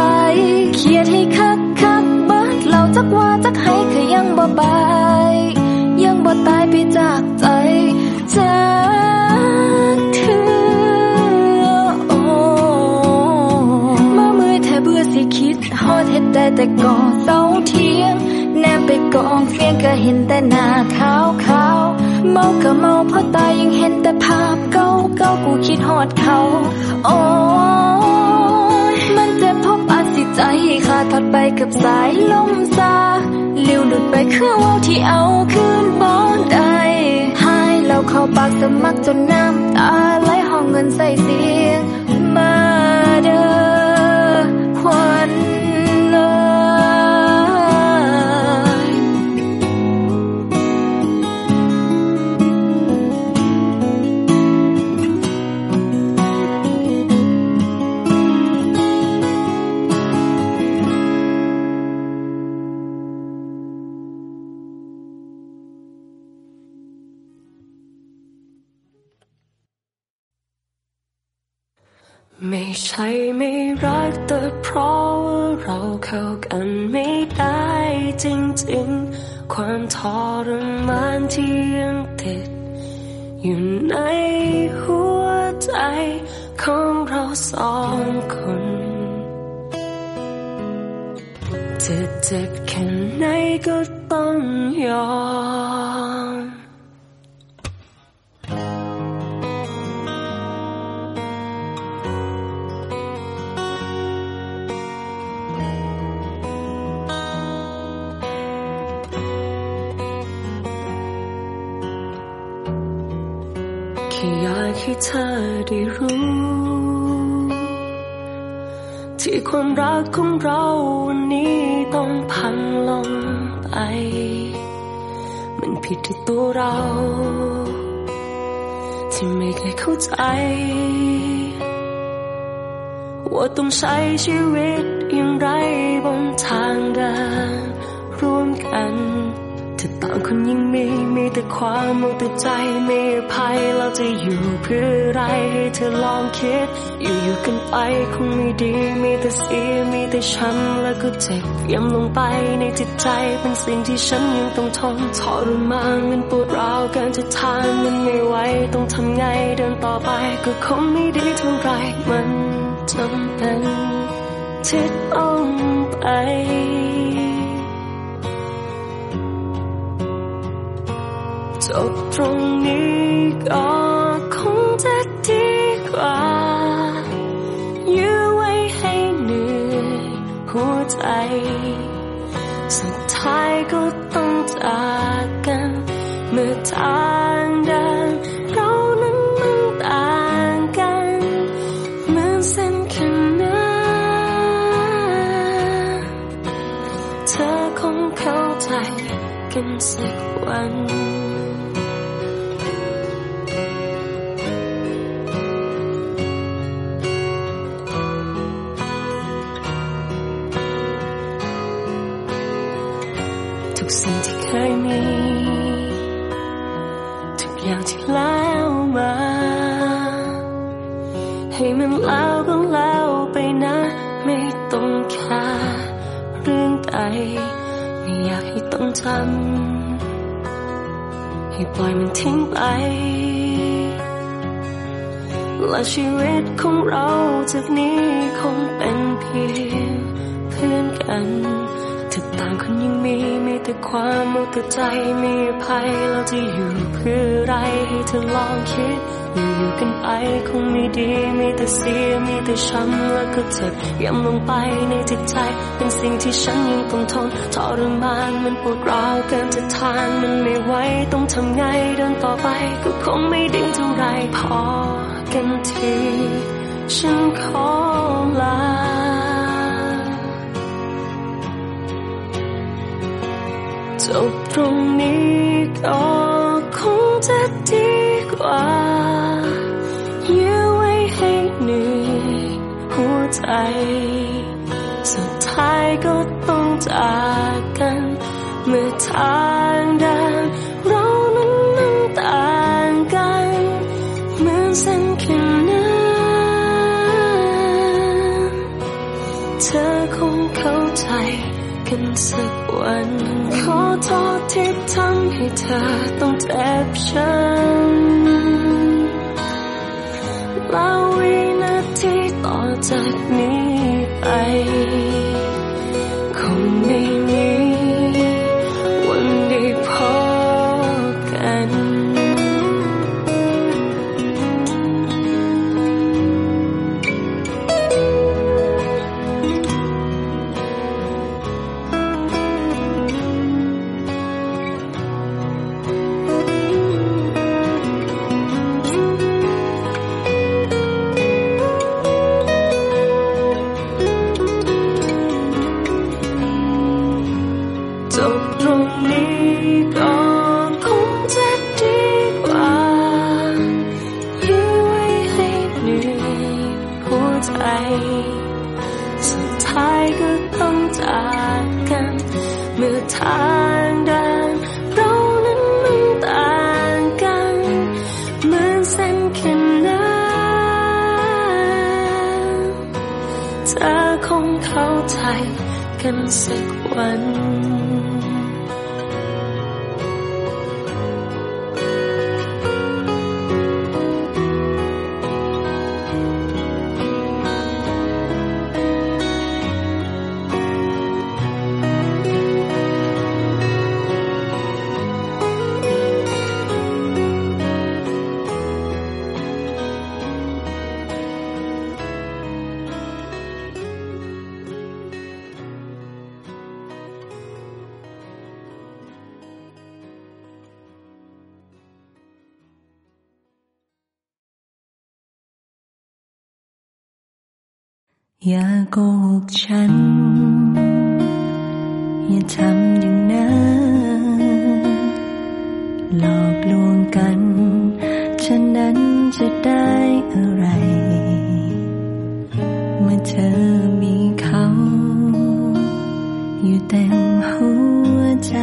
เครียดให้คักคักเบิดเราจักว่าจักให้ก็ยังบ่บาย ยังบ่ตายไปจากใจจากเธอโอ้มามือแทบเบื่อสิคิดฮอดเฮ็ดได้แต่ก่อเสาเทียง แนมไปกองเฟียงก็เห็นแต่หน้าขาวขาวเมาก็เมาเพราะตายยังเห็นแต่ภาพเก่า เก่ากูคิดฮอดเขา โอ้ยมันเจ็บพบอาจสิใจขาดพัดไปกับสายลมซาเลี้ยวหลุดไปคือว่าวที่เอาคืนบ่ได้หายแล้วเข้าปากสมัครจนน้ำตาไหลห้องเงินใส่เสียงมาเด้อ ใช่ไม่รักแต่เพราะว่าเราเข้ากันไม่ได้จริงๆ ความทรมานที่ยังติด อยู่ในหัวใจของเราสองคนจะเจ็บแค่ไหนก็ต้องยอม ให้เธอได้รู้ ที่ความรักของเราวันนี้ต้องพังลงไป มันผิดที่ตัวเรา ที่ไม่เคยเข้าใจ ว่าต้องใช้ชีวิตอย่างไรบนทางเดินร่วมกัน ต่างคนยังมีมีแต่ความมองแต่ใจไม่อภัยเราจะอยู่เพื่ออะไรให้เธอลองคิด อยู่อยู่กันไปคงไม่ดี มีแต่เสียมีแต่ช้ำแล้วก็เจ็บย้ำลงไปในจิตใจเป็นสิ่งที่ฉันยังต้องทนทรมานมันปวดร้าวเกินจะทานมันไม่ไหวต้องทำไงเดินต่อไปก็คงไม่ดีเท่าไรมันจำเป็นที่ต้องไป จบตรงนี้ก็คงจะดีกว่า ยื้อไว้ให้เหนื่อยหัวใจ สุดท้ายก็ต้องจากกัน เมื่อทางเดินเรานั้นมันต่างกันเหมือนเส้นขนานเธอคงเข้าใจกันสักวัน ไม่อยากให้ต้องจำให้ปล่อยมันทิ้งไป และชีวิตของเราจากนี้คงเป็นเพียงเพื่อนกันางคนยังมีมีแต่ความมุตใจมีภัยเราจะอยู่เพื่อไรให้เธอลองคิด อยู่อยู่กันไปคงไม่ดีมีแต่เสียมีแต่ช้ำแล้วก็เจ็บย้ำลงไปในจิตใจ เป็นสิ่งที่ฉันยังต้องทนทรมานมันปวดร้าวเกินจะทานมันไม่ไหวต้องทำไงเดินต่อไปก็คงไม่ดีเท่าไรพอกันที ฉันขอลา บตรงนี้ก็คงจะดีกว่ายื้อไว้ให้เหนื่อยหัวใจ สุดท้ายก็ต้องจากกัน เมื่อทางเดินเรานั้นมันต่างกันเหมือนเส้นขนานเธอคงเข้าใจ สักวัน ขอโทษที่ทำให้เธอต้องเจ็บช้ำแล้ววินาทีต่อจากนี้ไป กั อย่าโกหกฉัน อย่าทำอย่างนั้นหลอกลวงกัน ฉะนั้นจะได้อะไร เมื่อเธอมีเขา อยู่เต็มหัวใจ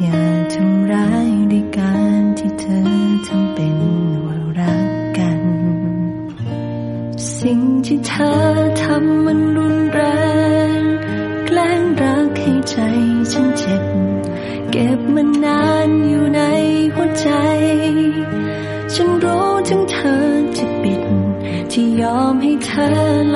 อย่าทำร้ายด้วยการที่เธอ สิ่งที่เธอทำมันรุนแรง แกล้งรักให้ใจฉันเจ็บ เก็บมันนานอยู่ในหัวใจ ฉันรู้ถึงเธอจะปิด ที่ยอมให้เธอ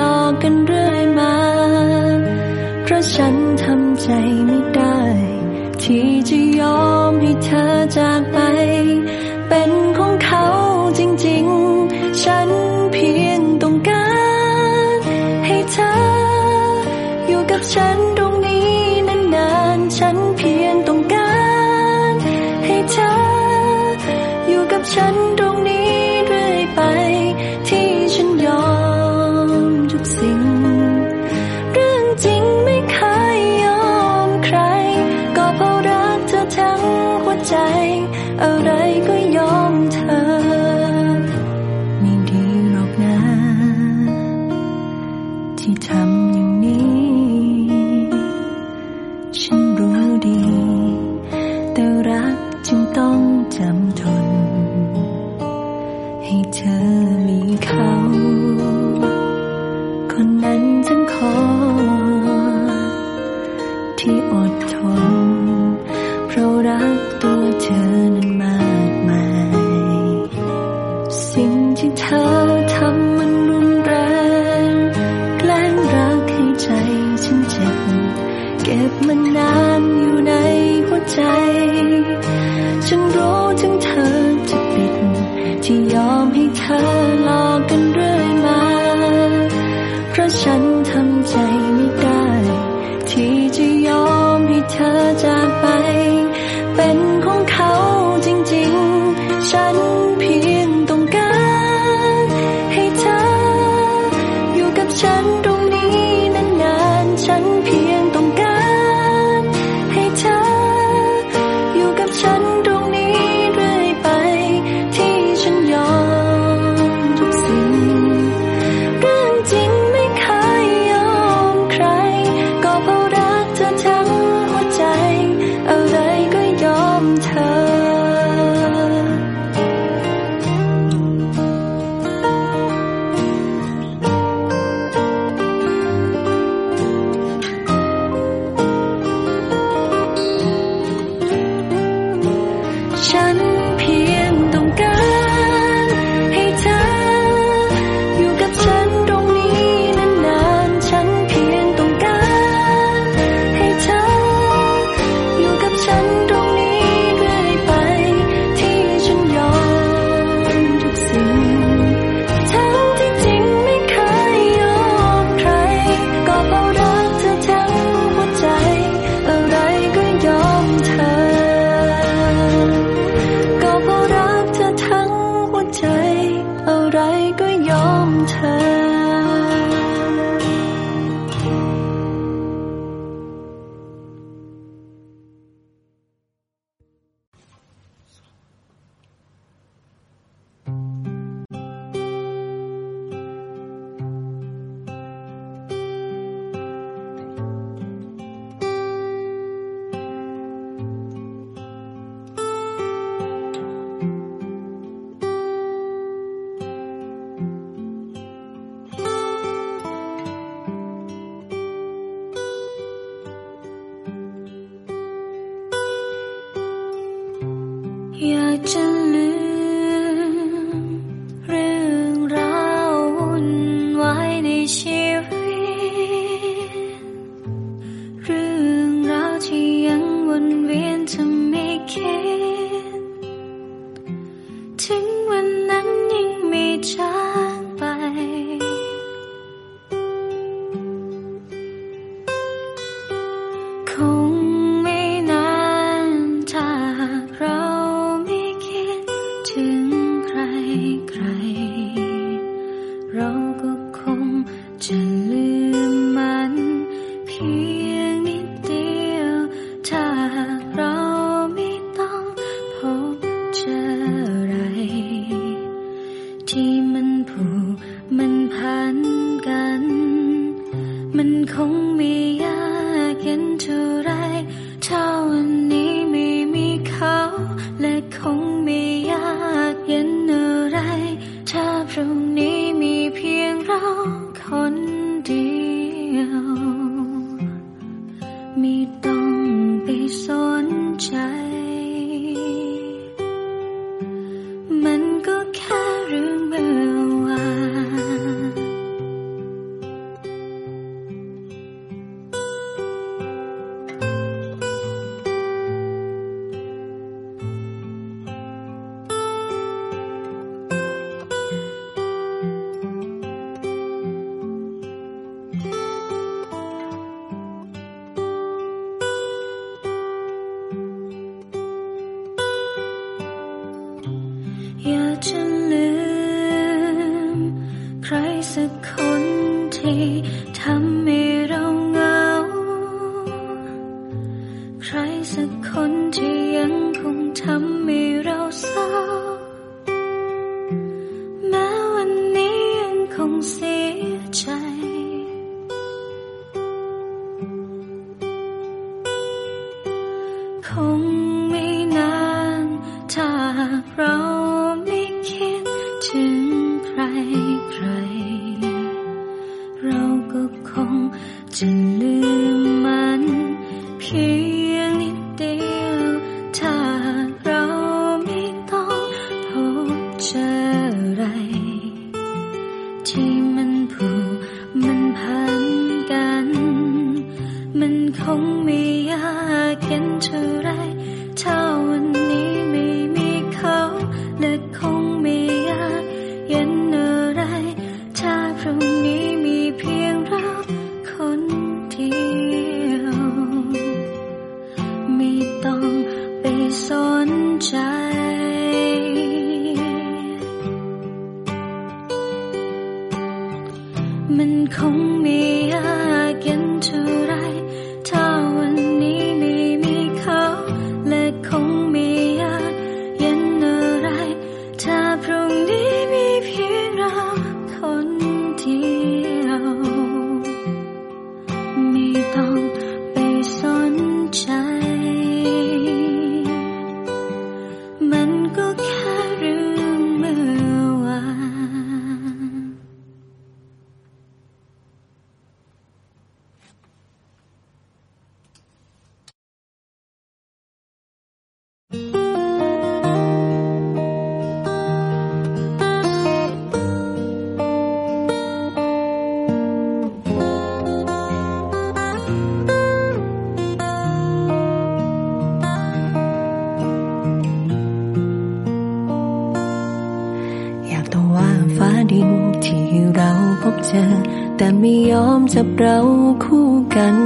จับเราคู่กัน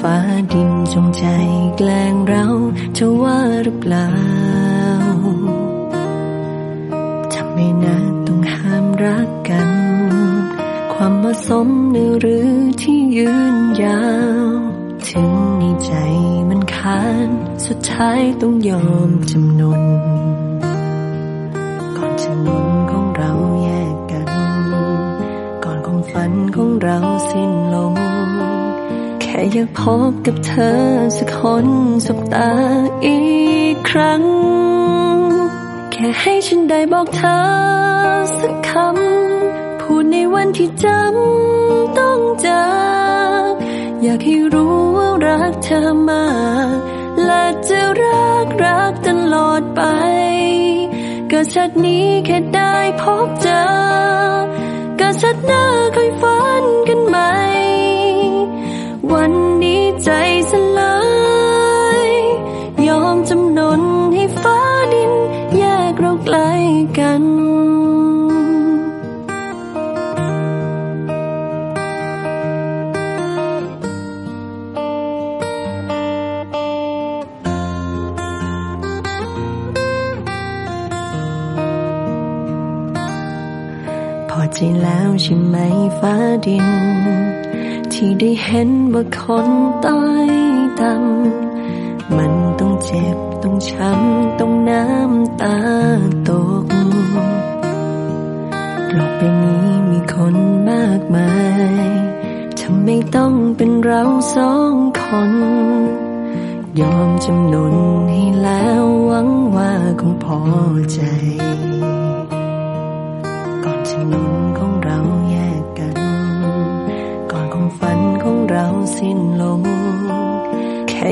ฟ้าดินจงใจแกล้งเราจะว่าหรือเปล่าทำไมนะต้องห้ามรักกัน ความเหมาะสมหรือหรือที่ยืนยาว ถึงในใจมันค้าน สุดท้ายต้องยอมจำนน พบกับเธอสักคนสบตาอีกครั้ง แค่ให้ฉันได้บอกเธอสักคำ พูดในวันที่จำต้องจาก อยากให้รู้ว่ารักเธอมาก และจะรักรักตลอดไป ก็ชัดนี้แค่ได้พบเจอก็ชัดหน้าเคยฝัน ฟ้าดิน ที่ได้เห็นว่าคนต้อยต่ำมันต้องเจ็บต้องช้ำต้องน้ำตาตกโลกใบนี้มีคนมากมายทำไมต้องเป็นเราสองคน ยอมจำนนให้แล้วหวังว่าคงพอใจ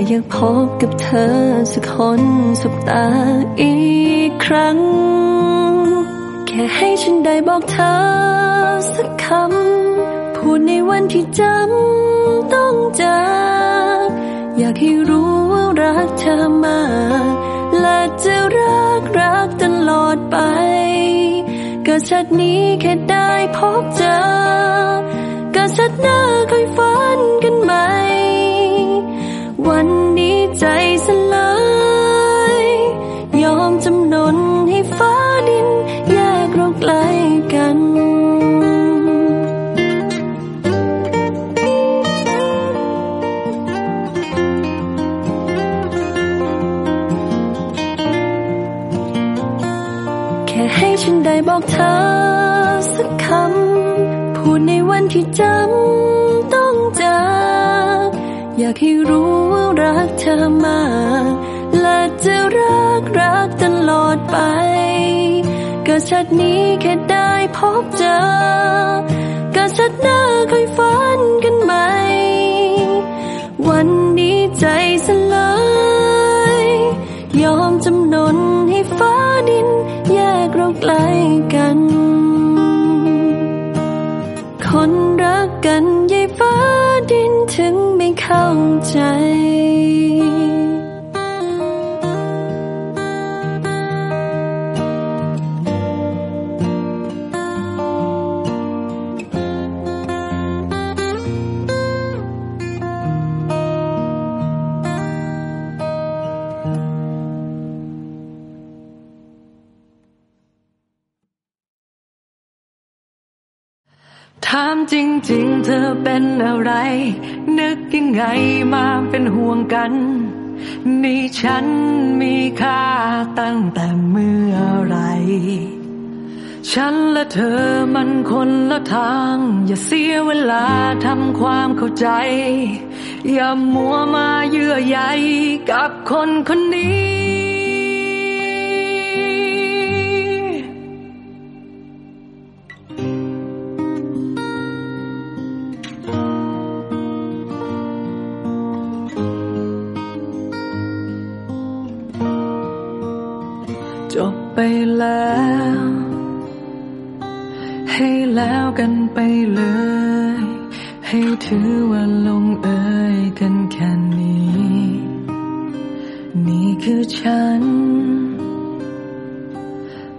อยากพบกับเธอสักคนสบตาอีกครั้ง แค่ให้ฉันได้บอกเธอสักคำ พูดในวันที่จำต้องจากอยากให้รู้ว่ารักเธอมาก และจะรักรักตลอดไปก็ชัดนี้แค่ได้พบเจอก็ชัดหน้าเคยฝันกันไหม บอกเธอสักคำ พูดในวันที่จำต้องจากอยากให้รู้ว่ารักเธอมากและจะรักรักตลอดไป ก็ชัดนี้แค่ได้พบเจอ กันยายฟ้าดินถึงไม่เข้าใจ ถามจริงๆ เธอเป็นอะไร นึกยังไงมาเป็นห่วงกัน นี่ฉันมีค่าตั้งแต่เมื่อไร ฉันและเธอมันคนละทาง อย่าเสียเวลาทำความเข้าใจ อย่ามัวมาเยื่อใยกับคนคนนี้ แล้ว ให้แล้วกันไปเลย ให้ถือว่าลงเอยกันแค่นี้ นี่คือฉัน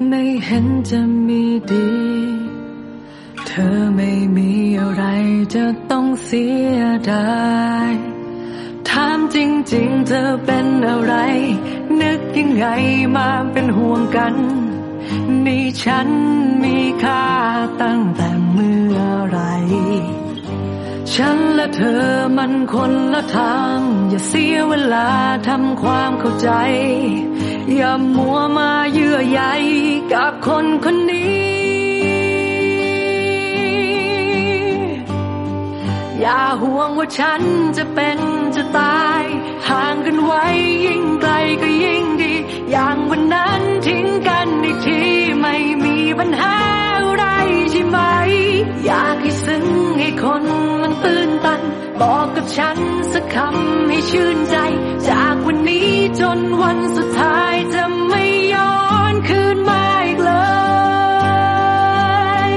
ไม่เห็นจะมีดี เธอไม่มีอะไรจะต้องเสียดายถามจริง ๆ เธอเป็นอะไร ยังไงมาเป็นห่วงกัน นี่ฉันมีค่าตั้งแต่เมื่อไร ฉันและเธอมันคนละทาง อย่าเสียเวลาทำความเข้าใจ อย่ามัวมาเยื่อใยกับคนคนนี้ อย่าห่วงว่าฉันจะเป็นจะตาย ห่างกันไว้ยิ่งไกลก็ยิ่งดี อย่างวันนั้นทิ้งกันอีกทีไม่มีปัญหาอะไรใช่ไหม อยากให้ซึ้งให้คนมันตื่นตัน บอกกับฉันสักคำให้ชื่นใจ จากวันนี้จนวันสุดท้ายจะไม่ย้อนคืนมาอีกเลย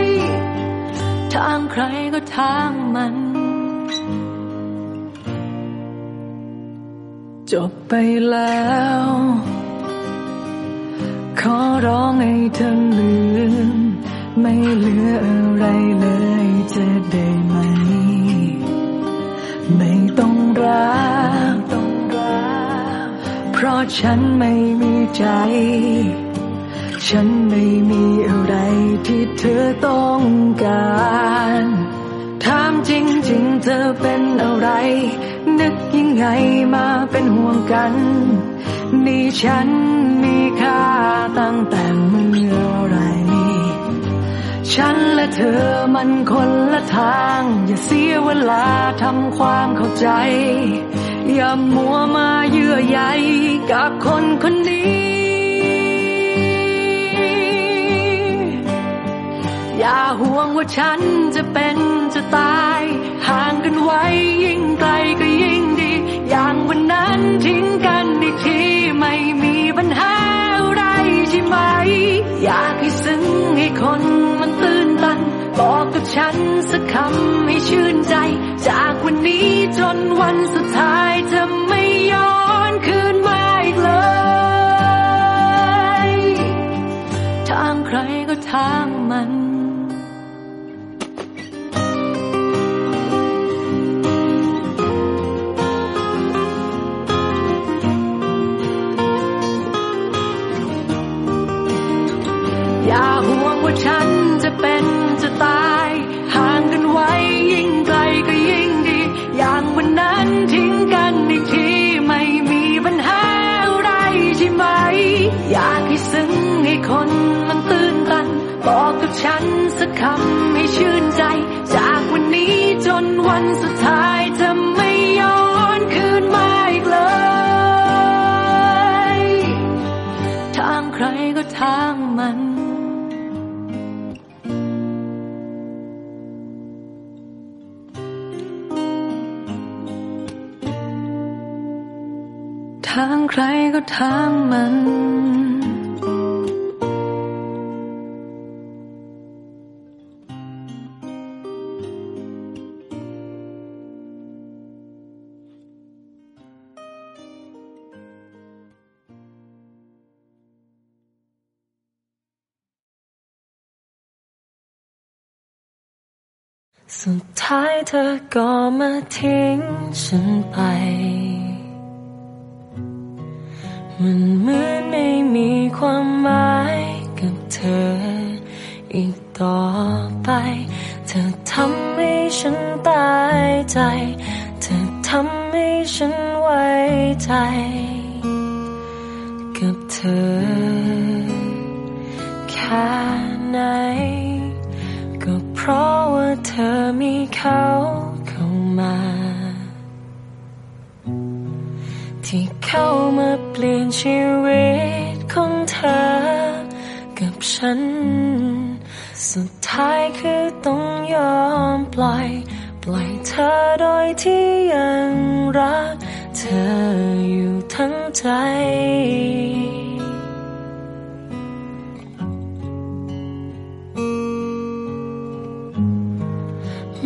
ทางใครก็ทางมัน จบไปแล้ว ขอร้องให้เธอลืม ไม่เหลืออะไรเลยจะได้ไหม ไม่ต้องรักต้องรัก เพราะฉันไม่มีใจ ฉันไม่มีอะไรที่เธอต้องการ ถามจริงๆเธอเป็นอะไร นึก ไงมาเป็นห่วงกันนี่ฉันมีค่าตั้งแต่เมื่อไรฉันและเธอมันคนละทาง อย่าเสียเวลาทำความเข้าใจ อย่ามัวมาเยื่อใยกับคนคนนี้ อย่าห่วงว่าฉันจะเป็นจะตาย ห่างกันไว้ยิ่งไกลก อย่างวันนั้นทิ้งกันอีกทีไม่มีปัญหาอะไรใช่ไหม อยากให้ซึ้งให้คนมันตื่นตัน บอกกับฉันสักคำให้ชื่นใจ จากวันนี้จนวันสุดท้ายจะไม่ย้อนคืนมาอีกเลย ทางใครก็ทางมัน ฉันจะเป็นจะตาย ห่างกันไว้ยิ่งไกลก็ยิ่งดี อย่างวันนั้นทิ้งกันอีกทีไม่มีปัญหาอะไรใช่ไหม อยากให้ซึ้งให้คนมันตื่นตัน บอกกับฉันสักคำให้ชื่นใจ จากวันนี้จนวันสุดท้ายจะไม่ย้อนคืนมาอีกเลย ทางใครก็ทางมัน ทางใครก็ทางมัน สุดท้ายเธอก็มาทิ้งฉันไป มันเหมือนไม่มีความหมายกับเธอ อีกต่อไป เธอทำให้ฉันตายใจ เธอทำให้ฉันไว้ใจ กับเธอ แค่ไหน ก็เพราะว่าเธอมีเขาเข้ามา เข้ามาเปลี่ยนชีวิตของเธอ กับฉัน สุดท้ายคือต้องยอมปล่อย ปล่อยเธอโดยที่ยังรัก เธออยู่ทั้งใจ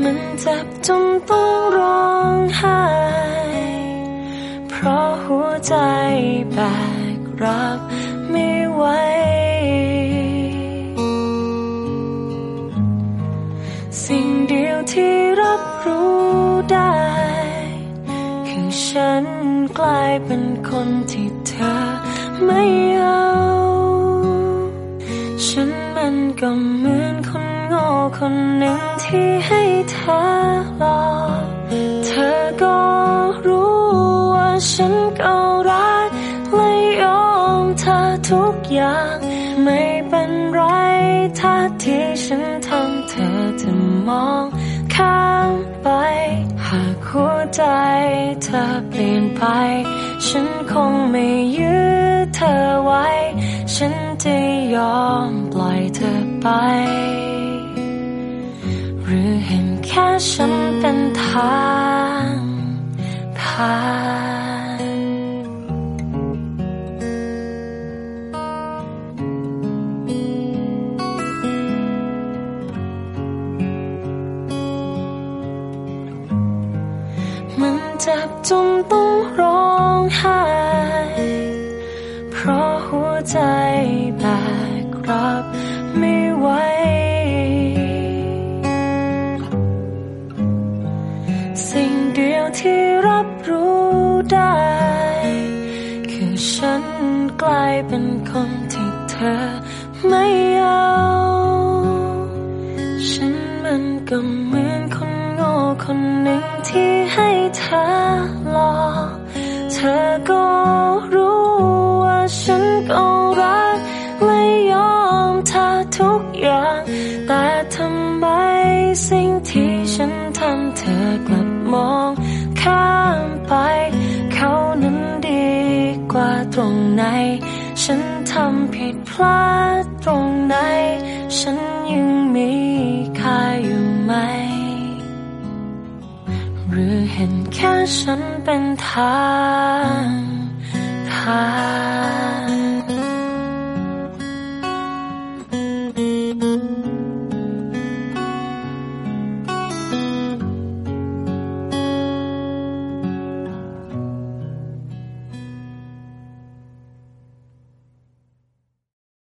มันเจ็บจนต้องร้องไห้ ราะหัวใจแบกรับไม่ไหว สิ่งเดียวที่รับรู้ได้ คือฉันกลายเป็นคนที่เธอไม่เอา ฉันมันก็เหมือนคนโง่คนหนึ่งที่ให้เธอหลอ ฉันก็รักและยอมเธอทุกอย่าง ไม่เป็นไรถ้าที่ฉันทำเธอจะมองข้ามไป หากหัวใจเธอเปลี่ยนไป ฉันคงไม่ยื้อเธอไว้ ฉันจะยอมปล่อยเธอไป หรือเห็นแค่ฉันเป็นทางผ่าน จ็บจนต้องร้องไห้ เพราะหัวใจแบกรับไม่ไหว สิ่งเดียวที่รับรู้ได้ คือฉันกลายเป็นคนที่เธอไม่เอาฉันมันก็เหมือนคนโง่คนหนึ่ง ที่ให้เธอหลอกเธอก็รู้ว่าฉันก็รักและยอมเธอทุกอย่าง แต่ทำไมสิ่งที่ฉันทำเธอกลับมองข้ามไป เขานั้นดีกว่าตรงไหน ฉันทำผิดพลาดตรงไหน ฉันยังมีค่าอยู่ไหม หรือเห็นแค่ฉันเป็นทางผ่าน